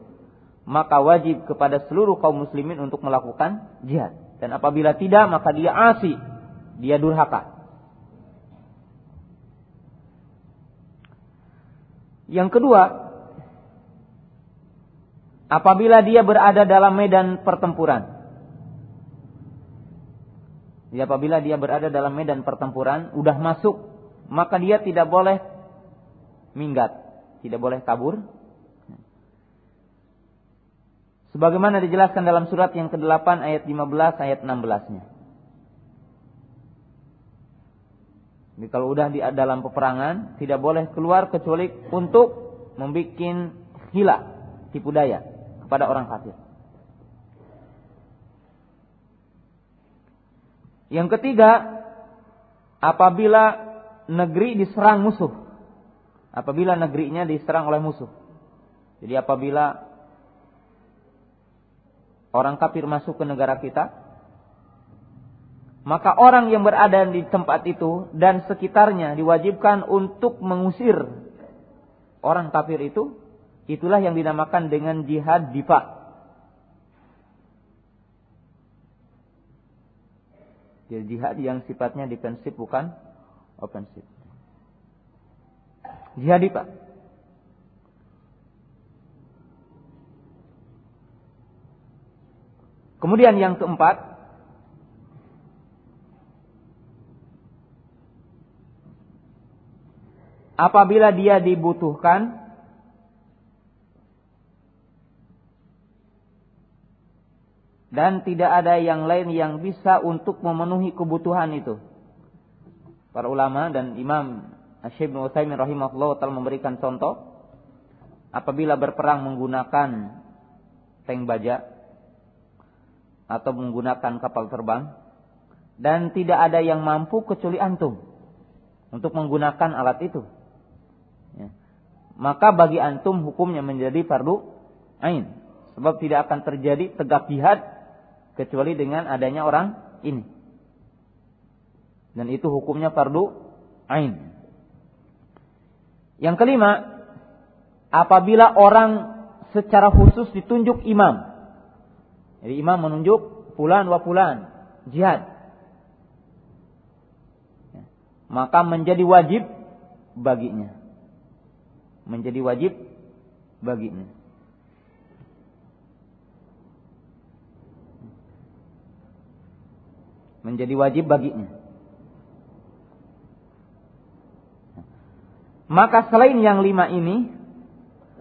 maka wajib kepada seluruh kaum muslimin untuk melakukan jihad dan apabila tidak maka dia asi dia durhaka yang kedua apabila dia berada dalam medan pertempuran jadi apabila dia berada dalam medan pertempuran udah masuk maka dia tidak boleh minggat, tidak boleh kabur. Sebagaimana dijelaskan dalam surat yang ke-8 ayat 15 ayat 16-nya. Jadi kalau udah di dalam peperangan tidak boleh keluar kecuali untuk membuat hila, tipu daya kepada orang kafir. Yang ketiga, apabila negeri diserang musuh. Apabila negerinya diserang oleh musuh. Jadi apabila orang kafir masuk ke negara kita, maka orang yang berada di tempat itu dan sekitarnya diwajibkan untuk mengusir orang kafir itu. Itulah yang dinamakan dengan jihad difa. Jadi jihad yang sifatnya defensif bukan Offensif. Jihadi Pak. Kemudian yang keempat, apabila dia dibutuhkan dan tidak ada yang lain yang bisa untuk memenuhi kebutuhan itu para ulama dan Imam Syekh bin Utsaimin rahimahullah telah memberikan contoh apabila berperang menggunakan tank baja atau menggunakan kapal terbang dan tidak ada yang mampu kecuali antum untuk menggunakan alat itu. Ya. Maka bagi antum hukumnya menjadi fardu ain sebab tidak akan terjadi tegak jihad kecuali dengan adanya orang ini dan itu hukumnya fardu ain. Yang kelima, apabila orang secara khusus ditunjuk imam. Jadi imam menunjuk fulan wa fulan jihad. Maka menjadi wajib baginya. Menjadi wajib baginya. Menjadi wajib baginya. Maka selain yang lima ini,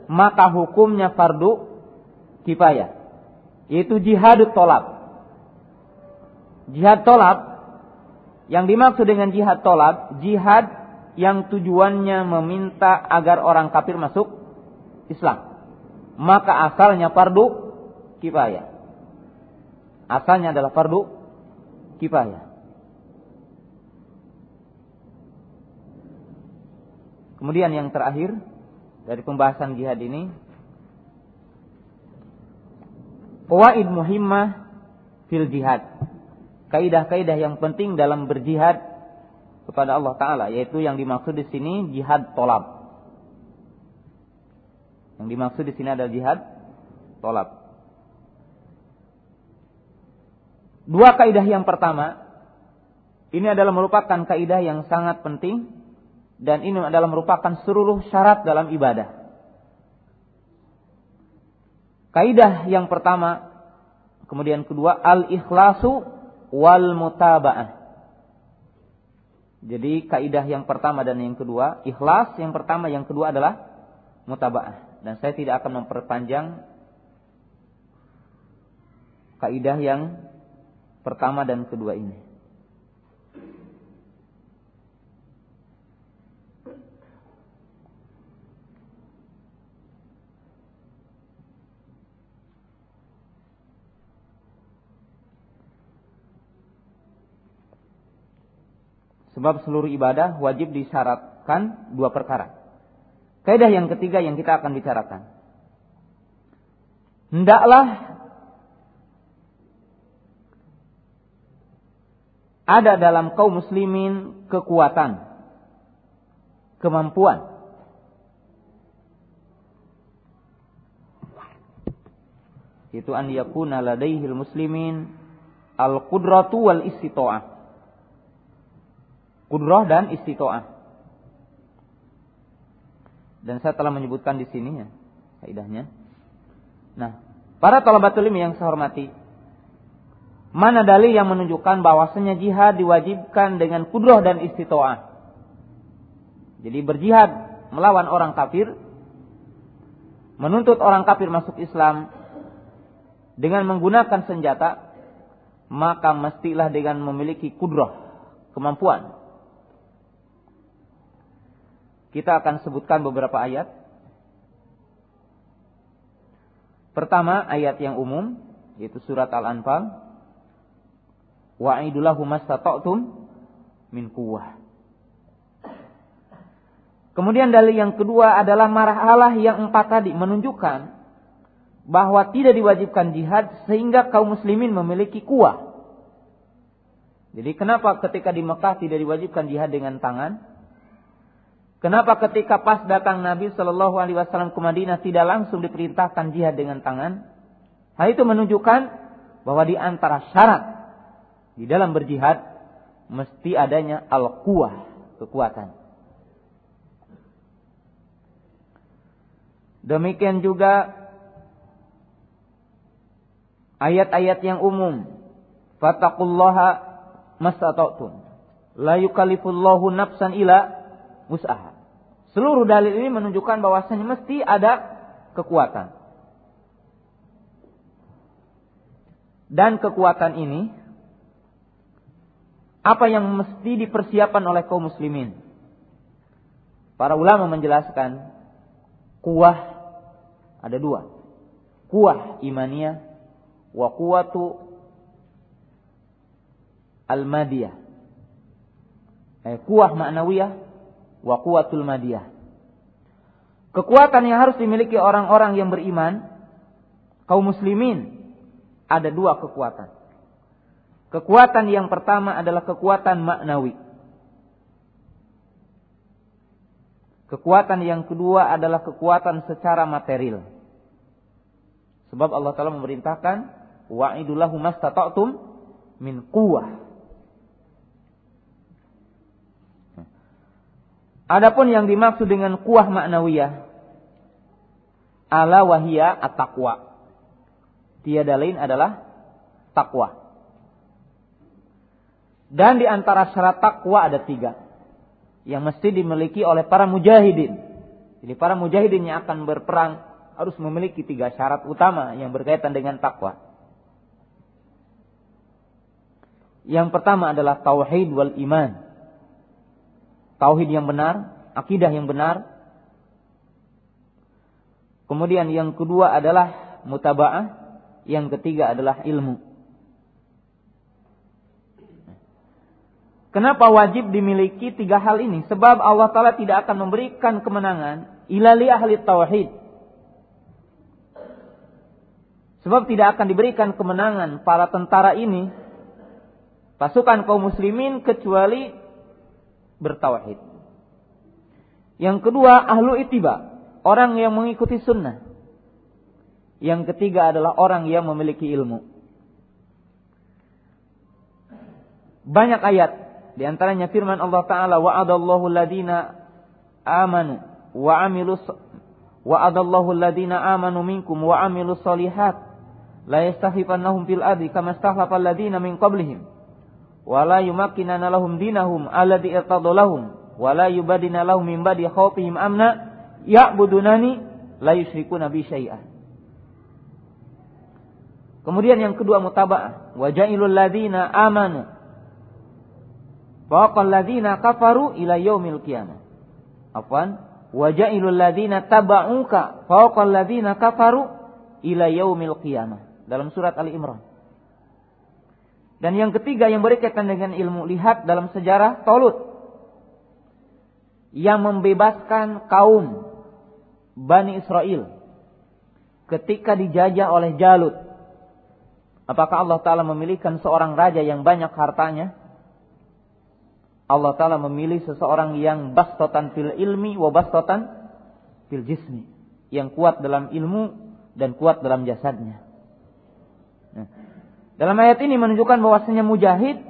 maka hukumnya fardu kifayah. Yaitu jihad tolak. Jihad tolak, yang dimaksud dengan jihad tolak, jihad yang tujuannya meminta agar orang kafir masuk Islam. Maka asalnya fardu kifayah. Asalnya adalah fardu kifayah. Kemudian yang terakhir dari pembahasan jihad ini Qawaid muhimmah fil jihad. Kaidah-kaidah yang penting dalam berjihad kepada Allah taala yaitu yang dimaksud di sini jihad tolab. Yang dimaksud di sini adalah jihad tolab. Dua kaidah yang pertama ini adalah merupakan kaidah yang sangat penting dan ini adalah merupakan seluruh syarat dalam ibadah. Kaidah yang pertama, kemudian kedua al-ikhlasu wal mutaba'ah. Jadi kaidah yang pertama dan yang kedua, ikhlas yang pertama, yang kedua adalah mutaba'ah. Dan saya tidak akan memperpanjang kaidah yang pertama dan kedua ini. Sebab seluruh ibadah wajib disyaratkan dua perkara. Kaidah yang ketiga yang kita akan bicarakan. Hendaklah ada dalam kaum muslimin kekuatan, kemampuan. Itu an yakuna ladaihil muslimin al-qudratu wal istita'ah Kudroh dan istiqoah. Dan saya telah menyebutkan di sini ya, kaidahnya. Nah, para talabatul ilmi yang saya hormati, mana dalil yang menunjukkan bahwasanya jihad diwajibkan dengan kudroh dan istitoah. Jadi berjihad melawan orang kafir, menuntut orang kafir masuk Islam dengan menggunakan senjata, maka mestilah dengan memiliki kudroh, kemampuan. Kita akan sebutkan beberapa ayat. Pertama, ayat yang umum, yaitu surat Al-Anfal. Wa'idulahu mastata'tum min kuwah. Kemudian dalil yang kedua adalah marhalah yang empat tadi menunjukkan bahwa tidak diwajibkan jihad sehingga kaum muslimin memiliki kuah. Jadi kenapa ketika di Mekah tidak diwajibkan jihad dengan tangan? Kenapa ketika pas datang Nabi Shallallahu Alaihi Wasallam ke Madinah tidak langsung diperintahkan jihad dengan tangan? Hal itu menunjukkan bahwa di antara syarat di dalam berjihad mesti adanya al-quwah, kekuatan. Demikian juga ayat-ayat yang umum. Fatakullaha mastata'tum. La yukallifullahu nafsan ila usaha. Seluruh dalil ini menunjukkan bahwasanya mesti ada kekuatan. Dan kekuatan ini apa yang mesti dipersiapkan oleh kaum muslimin? Para ulama menjelaskan kuah ada dua. Kuah imaniyah wa kuwatu al-madiyah. Eh, kuah maknawiyah wa quwwatul madiyah. Kekuatan yang harus dimiliki orang-orang yang beriman, kaum muslimin, ada dua kekuatan. Kekuatan yang pertama adalah kekuatan maknawi. Kekuatan yang kedua adalah kekuatan secara material. Sebab Allah Ta'ala memerintahkan, wa'idullahu mastata'tum min quwwah. Adapun yang dimaksud dengan kuah maknawiyah ala wahia at-taqwa. Tiada lain adalah takwa. Dan di antara syarat takwa ada tiga. Yang mesti dimiliki oleh para mujahidin. Jadi para mujahidin yang akan berperang harus memiliki tiga syarat utama yang berkaitan dengan takwa. Yang pertama adalah tauhid wal iman tauhid yang benar, akidah yang benar. Kemudian yang kedua adalah mutaba'ah, yang ketiga adalah ilmu. Kenapa wajib dimiliki tiga hal ini? Sebab Allah Ta'ala tidak akan memberikan kemenangan ilali ahli tauhid. Sebab tidak akan diberikan kemenangan para tentara ini, pasukan kaum muslimin kecuali bertauhid. Yang kedua, ahlu itiba, orang yang mengikuti sunnah. Yang ketiga adalah orang yang memiliki ilmu. Banyak ayat, di antaranya firman Allah Ta'ala, wa'adallahu ladina amanu wa amilus Wa'adallahu alladhina amanu minkum wa amilus solihat la yastakhifannahum fil ardi kama istakhlafa alladhina min qablihim wa la yumakkinana lahum dinahum alladhi irtadalahum wa la yubadina lahum min ba'di khawfihim amna ya'budunani la yusyrikuna bi syai'an. Kemudian yang kedua mutaba'ah. Wajailul ladina amanu. Faqal ladina kafaru ila yaumil qiyamah. Afwan. Wajailul ladina taba'uka. Faqal ladina kafaru ila yaumil qiyamah. Dalam surat Ali Imran. Dan yang ketiga yang berkaitan dengan ilmu. Lihat dalam sejarah Tolut. Yang membebaskan kaum Bani Israel ketika dijajah oleh Jalut. Apakah Allah Ta'ala memilihkan seorang raja yang banyak hartanya? Allah Ta'ala memilih seseorang yang bastotan fil ilmi wa bastotan fil jismi. Yang kuat dalam ilmu dan kuat dalam jasadnya. Nah, dalam ayat ini menunjukkan bahwasanya mujahid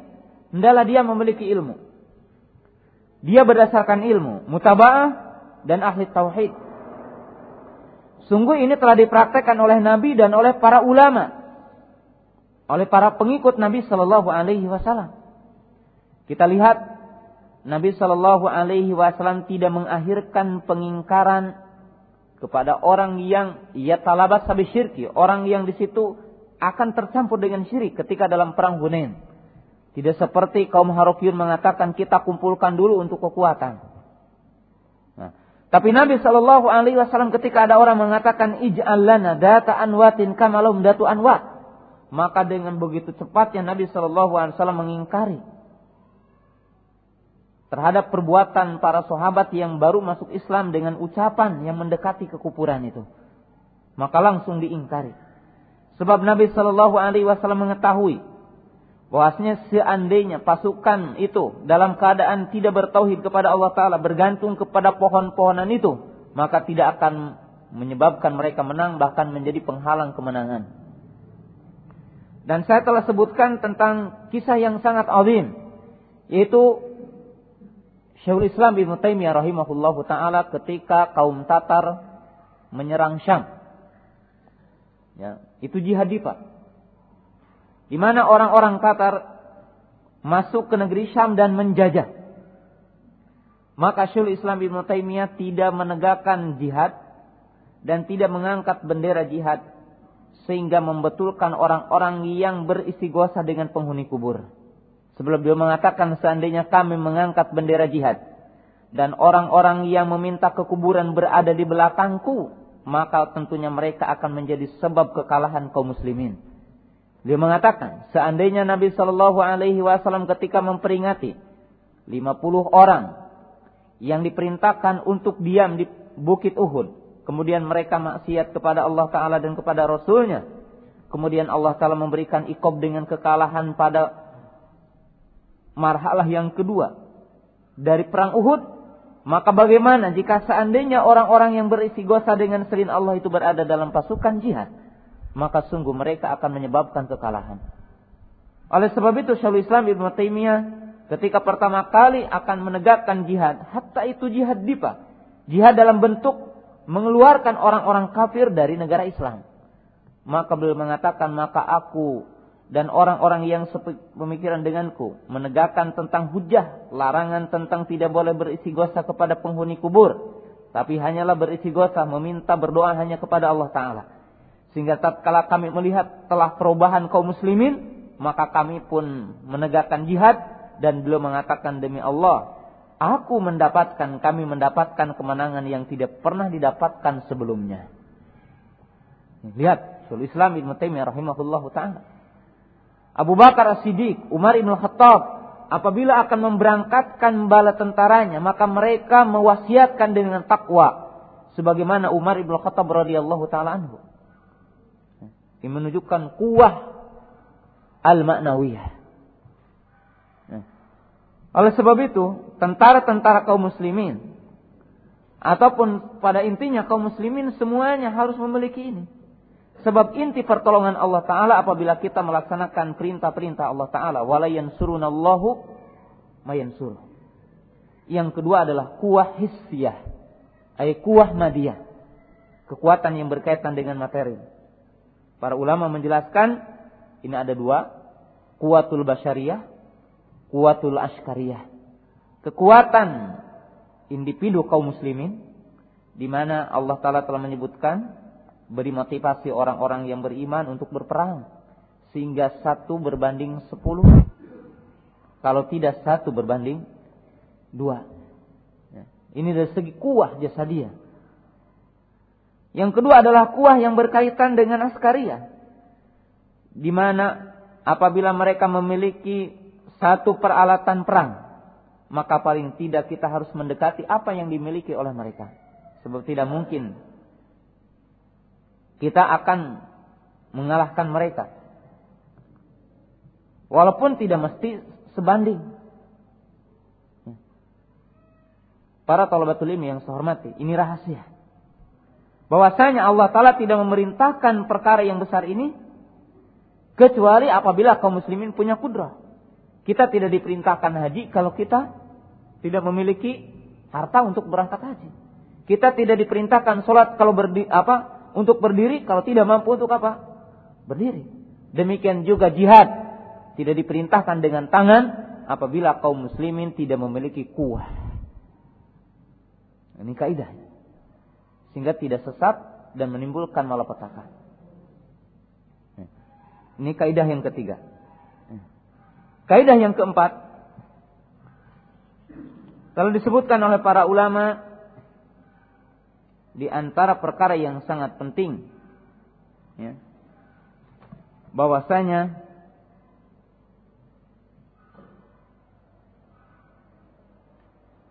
hendaklah dia memiliki ilmu. Dia berdasarkan ilmu, mutaba'ah dan ahli tauhid. Sungguh ini telah dipraktekkan oleh Nabi dan oleh para ulama. Oleh para pengikut Nabi Shallallahu Alaihi Wasallam. Kita lihat Nabi Shallallahu Alaihi Wasallam tidak mengakhirkan pengingkaran kepada orang yang ia talabat sabi syirki, orang yang di situ akan tercampur dengan syirik ketika dalam perang Hunain. Tidak seperti kaum Harokiyun mengatakan kita kumpulkan dulu untuk kekuatan. Tapi Nabi Shallallahu Alaihi Wasallam ketika ada orang mengatakan ij'al lana data anwatin kamalum datu anwat, maka dengan begitu cepatnya Nabi Shallallahu Alaihi Wasallam mengingkari terhadap perbuatan para sahabat yang baru masuk Islam dengan ucapan yang mendekati kekufuran itu. Maka langsung diingkari. Sebab Nabi Shallallahu Alaihi Wasallam mengetahui bahwasanya seandainya pasukan itu dalam keadaan tidak bertauhid kepada Allah taala bergantung kepada pohon-pohonan itu maka tidak akan menyebabkan mereka menang bahkan menjadi penghalang kemenangan dan saya telah sebutkan tentang kisah yang sangat azim yaitu Syekhul Islam Ibnu Taimiyah rahimahullahu taala ketika kaum Tatar menyerang Syam ya itu jihad Pak di mana orang-orang Tatar masuk ke negeri Syam dan menjajah. Maka Syul Islam Ibn Taimiyah tidak menegakkan jihad dan tidak mengangkat bendera jihad sehingga membetulkan orang-orang yang beristighosa dengan penghuni kubur. Sebelum dia mengatakan seandainya kami mengangkat bendera jihad dan orang-orang yang meminta kekuburan berada di belakangku, maka tentunya mereka akan menjadi sebab kekalahan kaum muslimin. Dia mengatakan, seandainya Nabi Shallallahu Alaihi Wasallam ketika memperingati 50 orang yang diperintahkan untuk diam di Bukit Uhud, kemudian mereka maksiat kepada Allah Taala dan kepada Rasulnya, kemudian Allah Taala memberikan ikob dengan kekalahan pada marhalah yang kedua dari perang Uhud, maka bagaimana jika seandainya orang-orang yang berisi gosa dengan selain Allah itu berada dalam pasukan jihad? maka sungguh mereka akan menyebabkan kekalahan. Oleh sebab itu Syekhul Islam Ibnu Taimiyah ketika pertama kali akan menegakkan jihad, hatta itu jihad dipa. Jihad dalam bentuk mengeluarkan orang-orang kafir dari negara Islam. Maka beliau mengatakan, maka aku dan orang-orang yang pemikiran denganku menegakkan tentang hujah, larangan tentang tidak boleh berisi gosa kepada penghuni kubur. Tapi hanyalah berisi gosa, meminta berdoa hanya kepada Allah Ta'ala. Sehingga tatkala kami melihat telah perubahan kaum muslimin, maka kami pun menegakkan jihad dan beliau mengatakan demi Allah, aku mendapatkan, kami mendapatkan kemenangan yang tidak pernah didapatkan sebelumnya. Lihat, Sul Islam Ibn Taimiyah rahimahullah taala. Abu Bakar As-Siddiq, Umar Ibn Khattab, apabila akan memberangkatkan bala tentaranya, maka mereka mewasiatkan dengan takwa sebagaimana Umar Ibn Khattab radhiyallahu taala anhu. Ini menunjukkan kuah al-ma'nawiyah. Nah. Oleh sebab itu, tentara-tentara kaum muslimin ataupun pada intinya kaum muslimin semuanya harus memiliki ini. Sebab inti pertolongan Allah Ta'ala apabila kita melaksanakan perintah-perintah Allah Ta'ala. Wala yansurunallahu mayansur. Yang kedua adalah kuah hissiyah. Ay kuah madiyah. kekuatan yang berkaitan dengan materi. Para ulama menjelaskan ini ada dua, kuatul basyariyah, kuatul askariyah. Kekuatan individu kaum muslimin di mana Allah taala telah menyebutkan beri motivasi orang-orang yang beriman untuk berperang sehingga satu berbanding sepuluh kalau tidak satu berbanding dua ya. ini dari segi kuah jasa dia yang kedua adalah kuah yang berkaitan dengan askaria. Di mana apabila mereka memiliki satu peralatan perang, maka paling tidak kita harus mendekati apa yang dimiliki oleh mereka. Sebab tidak mungkin kita akan mengalahkan mereka. Walaupun tidak mesti sebanding. Para talabatul ilmi yang saya hormati, ini rahasia bahwasanya Allah taala tidak memerintahkan perkara yang besar ini kecuali apabila kaum muslimin punya kudrah. Kita tidak diperintahkan haji kalau kita tidak memiliki harta untuk berangkat haji. Kita tidak diperintahkan sholat kalau berdi, apa untuk berdiri kalau tidak mampu untuk apa berdiri. Demikian juga jihad tidak diperintahkan dengan tangan apabila kaum muslimin tidak memiliki kuah. Ini kaidahnya sehingga tidak sesat dan menimbulkan malapetaka. Ini kaidah yang ketiga. Kaidah yang keempat, kalau disebutkan oleh para ulama di antara perkara yang sangat penting, ya, bahwasanya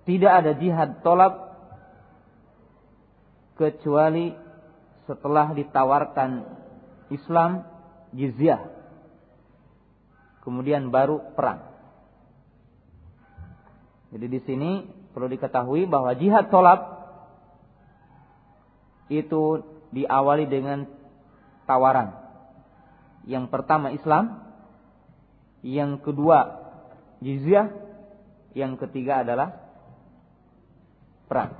tidak ada jihad tolak kecuali setelah ditawarkan Islam jizyah. Kemudian baru perang. Jadi di sini perlu diketahui bahwa jihad tolak itu diawali dengan tawaran. Yang pertama Islam, yang kedua jizyah, yang ketiga adalah perang.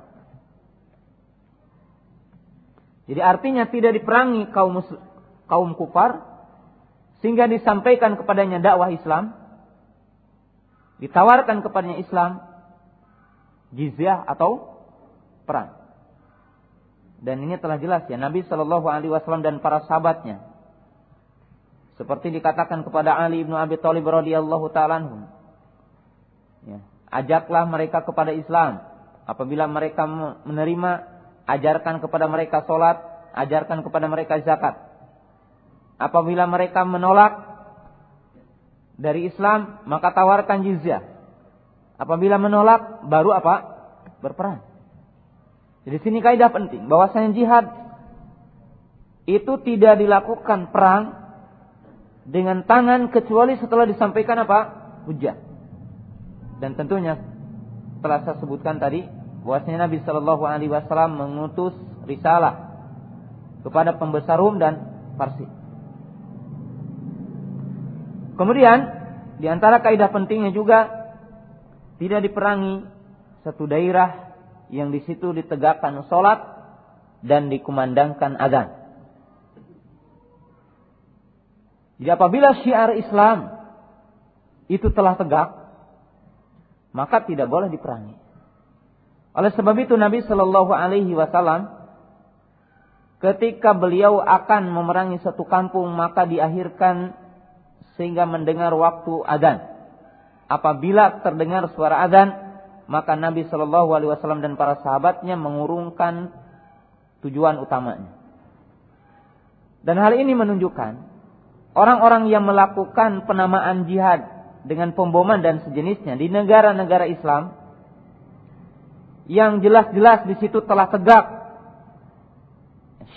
Jadi artinya tidak diperangi kaum kaum kufar sehingga disampaikan kepadanya dakwah Islam, ditawarkan kepadanya Islam, jizyah atau perang. Dan ini telah jelas ya Nabi Shallallahu Alaihi Wasallam dan para sahabatnya. Seperti dikatakan kepada Ali bin Abi Thalib radhiyallahu taala Ya, ajaklah mereka kepada Islam. Apabila mereka menerima ajarkan kepada mereka solat, ajarkan kepada mereka zakat. Apabila mereka menolak dari Islam, maka tawarkan jizyah. Apabila menolak, baru apa? Berperang. Jadi sini kaidah penting bahwasanya jihad itu tidak dilakukan perang dengan tangan kecuali setelah disampaikan apa? Hujah. Dan tentunya telah saya sebutkan tadi bahwasanya Nabi Shallallahu Alaihi Wasallam mengutus risalah kepada pembesar Rum dan Parsi. Kemudian di antara kaidah pentingnya juga tidak diperangi satu daerah yang di situ ditegakkan sholat dan dikumandangkan azan. Jadi apabila syiar Islam itu telah tegak, maka tidak boleh diperangi. Oleh sebab itu Nabi Shallallahu Alaihi Wasallam ketika beliau akan memerangi satu kampung maka diakhirkan sehingga mendengar waktu adzan. Apabila terdengar suara adzan maka Nabi Shallallahu Alaihi Wasallam dan para sahabatnya mengurungkan tujuan utamanya. Dan hal ini menunjukkan orang-orang yang melakukan penamaan jihad dengan pemboman dan sejenisnya di negara-negara Islam yang jelas-jelas di situ telah tegak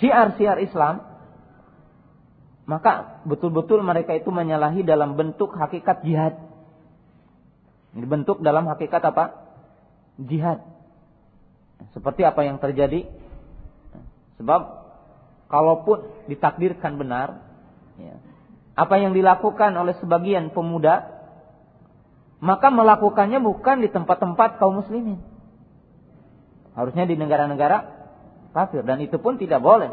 syiar-syiar Islam, maka betul-betul mereka itu menyalahi dalam bentuk hakikat jihad. Bentuk dalam hakikat apa? Jihad. Seperti apa yang terjadi? Sebab kalaupun ditakdirkan benar, ya, apa yang dilakukan oleh sebagian pemuda, maka melakukannya bukan di tempat-tempat kaum muslimin Harusnya di negara-negara kafir dan itu pun tidak boleh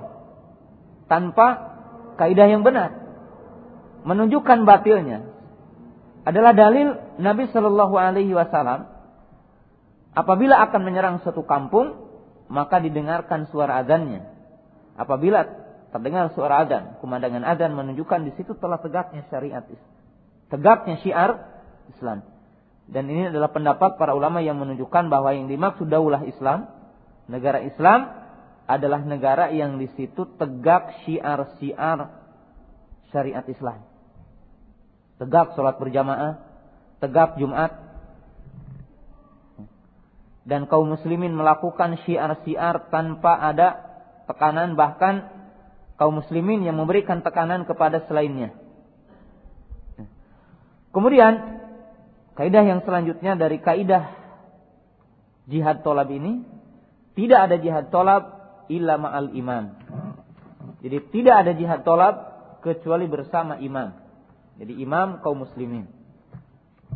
tanpa kaidah yang benar menunjukkan batilnya adalah dalil Nabi Shallallahu Alaihi Wasallam apabila akan menyerang suatu kampung maka didengarkan suara adanya apabila terdengar suara adzan kumandangan adzan menunjukkan di situ telah tegaknya syariat tegaknya syiar Islam dan ini adalah pendapat para ulama yang menunjukkan bahwa yang dimaksud daulah Islam negara Islam adalah negara yang di situ tegak syiar-syiar syariat Islam. Tegak sholat berjamaah, tegak Jumat. Dan kaum muslimin melakukan syiar-syiar tanpa ada tekanan bahkan kaum muslimin yang memberikan tekanan kepada selainnya. Kemudian kaidah yang selanjutnya dari kaidah jihad tolab ini tidak ada jihad tolab illa ma'al imam. Jadi tidak ada jihad tolab kecuali bersama imam. Jadi imam kaum muslimin.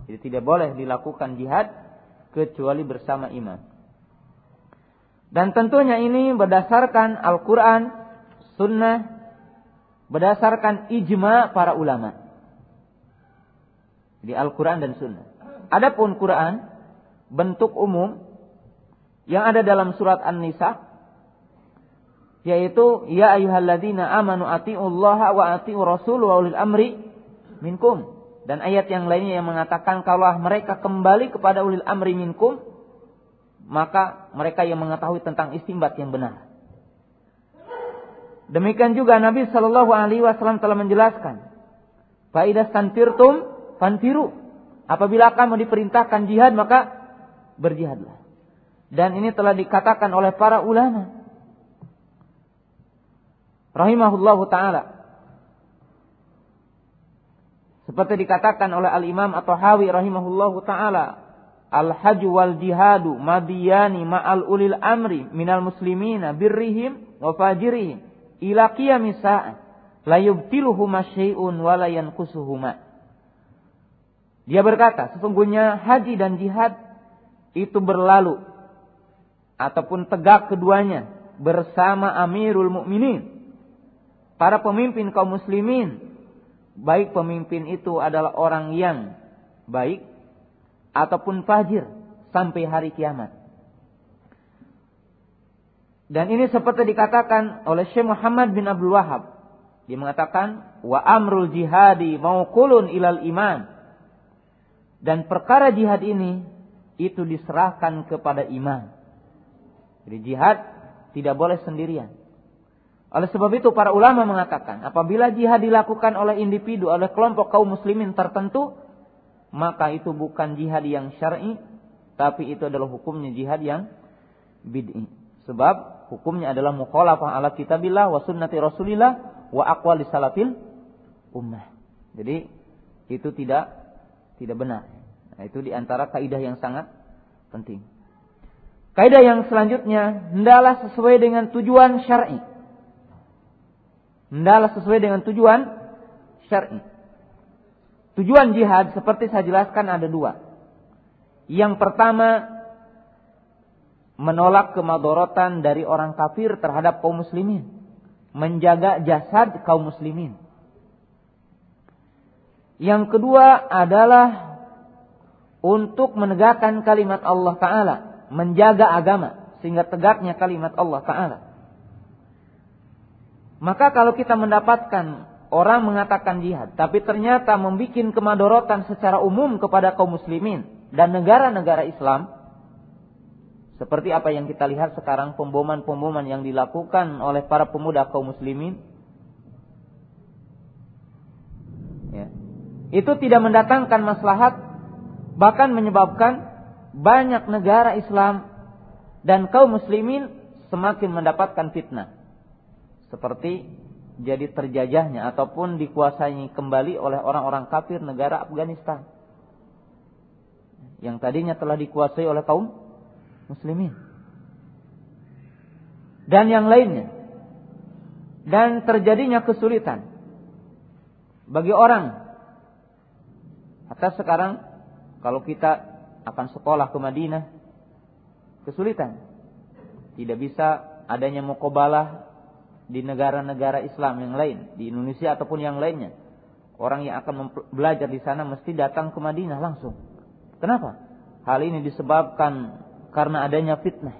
Jadi tidak boleh dilakukan jihad kecuali bersama imam. Dan tentunya ini berdasarkan Al-Quran, Sunnah, berdasarkan ijma para ulama. Jadi Al-Quran dan Sunnah. Adapun Quran, bentuk umum yang ada dalam surat An-Nisa yaitu ya ayyuhalladzina amanu atiullaha wa atiu rasul wa ulil amri minkum dan ayat yang lainnya yang mengatakan kalau mereka kembali kepada ulil amri minkum maka mereka yang mengetahui tentang istimbat yang benar. Demikian juga Nabi Shallallahu alaihi wasallam telah menjelaskan faidah sanfirtum fanfiru. Apabila kamu diperintahkan jihad maka berjihadlah. Dan ini telah dikatakan oleh para ulama. Rahimahullahu taala. Seperti dikatakan oleh Al-Imam atau Hawi rahimahullahu taala, Al-haju wal jihadu madiyani ma'al ulil amri minal muslimina birrihim wa fajirihim ila qiyamis sa'ah la yubtiluhuma syai'un wa la yanqusuhuma. Dia berkata, sesungguhnya haji dan jihad itu berlalu ataupun tegak keduanya bersama Amirul Mukminin para pemimpin kaum muslimin, baik pemimpin itu adalah orang yang baik ataupun fajir sampai hari kiamat. Dan ini seperti dikatakan oleh Syekh Muhammad bin Abdul Wahab. Dia mengatakan, wa amrul jihadi maukulun ilal iman. Dan perkara jihad ini itu diserahkan kepada iman. Jadi jihad tidak boleh sendirian. Oleh sebab itu para ulama mengatakan apabila jihad dilakukan oleh individu, oleh kelompok kaum muslimin tertentu, maka itu bukan jihad yang syar'i, tapi itu adalah hukumnya jihad yang bid'i. Sebab hukumnya adalah mukhalafah ala kitabillah wa sunnati rasulillah wa aqwali salafil ummah. Jadi itu tidak tidak benar. Nah, itu di antara kaidah yang sangat penting. Kaidah yang selanjutnya hendaklah sesuai dengan tujuan syar'i hendaklah sesuai dengan tujuan syar'i. Tujuan jihad seperti saya jelaskan ada dua. Yang pertama menolak kemadorotan dari orang kafir terhadap kaum muslimin, menjaga jasad kaum muslimin. Yang kedua adalah untuk menegakkan kalimat Allah Ta'ala, menjaga agama sehingga tegaknya kalimat Allah Ta'ala. Maka kalau kita mendapatkan orang mengatakan jihad, tapi ternyata membuat kemadorotan secara umum kepada kaum muslimin dan negara-negara Islam, seperti apa yang kita lihat sekarang pemboman-pemboman yang dilakukan oleh para pemuda kaum muslimin, ya, itu tidak mendatangkan maslahat, bahkan menyebabkan banyak negara Islam dan kaum muslimin semakin mendapatkan fitnah seperti jadi terjajahnya ataupun dikuasai kembali oleh orang-orang kafir negara Afghanistan. Yang tadinya telah dikuasai oleh kaum muslimin. Dan yang lainnya. Dan terjadinya kesulitan bagi orang. Atas sekarang kalau kita akan sekolah ke Madinah kesulitan. Tidak bisa adanya mukobalah di negara-negara Islam yang lain, di Indonesia ataupun yang lainnya. Orang yang akan belajar di sana mesti datang ke Madinah langsung. Kenapa? Hal ini disebabkan karena adanya fitnah.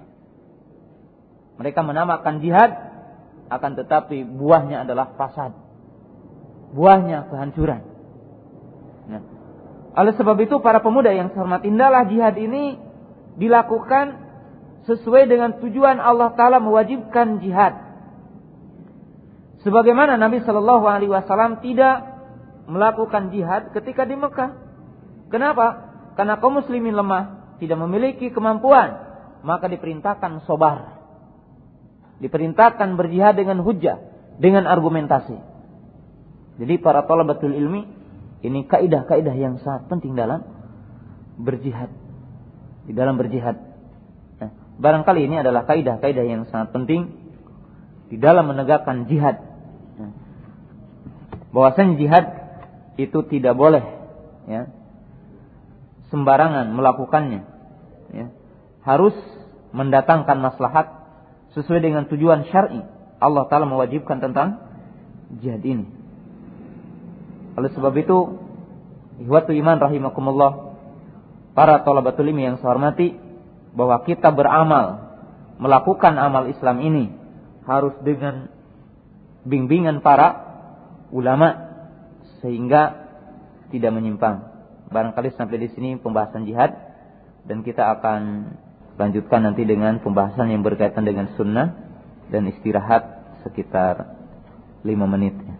Mereka menamakan jihad, akan tetapi buahnya adalah fasad. Buahnya kehancuran. Nah, oleh sebab itu para pemuda yang hormat indahlah jihad ini dilakukan sesuai dengan tujuan Allah Taala mewajibkan jihad. Sebagaimana Nabi Shallallahu Alaihi Wasallam tidak melakukan jihad ketika di Mekah. Kenapa? Karena kaum muslimin lemah, tidak memiliki kemampuan, maka diperintahkan sobar. Diperintahkan berjihad dengan hujah, dengan argumentasi. Jadi para talabatul ilmi ini kaidah-kaidah yang sangat penting dalam berjihad. Di dalam berjihad. Nah, barangkali ini adalah kaidah-kaidah yang sangat penting di dalam menegakkan jihad bahwasanya jihad itu tidak boleh ya. Sembarangan melakukannya ya. Harus mendatangkan maslahat sesuai dengan tujuan syar'i. Allah taala mewajibkan tentang jihad ini. Oleh sebab itu ihwatu iman rahimakumullah para talabatul ilmi yang saya hormati bahwa kita beramal melakukan amal Islam ini harus dengan bimbingan para ulama sehingga tidak menyimpang. Barangkali sampai di sini pembahasan jihad dan kita akan lanjutkan nanti dengan pembahasan yang berkaitan dengan sunnah dan istirahat sekitar lima menit.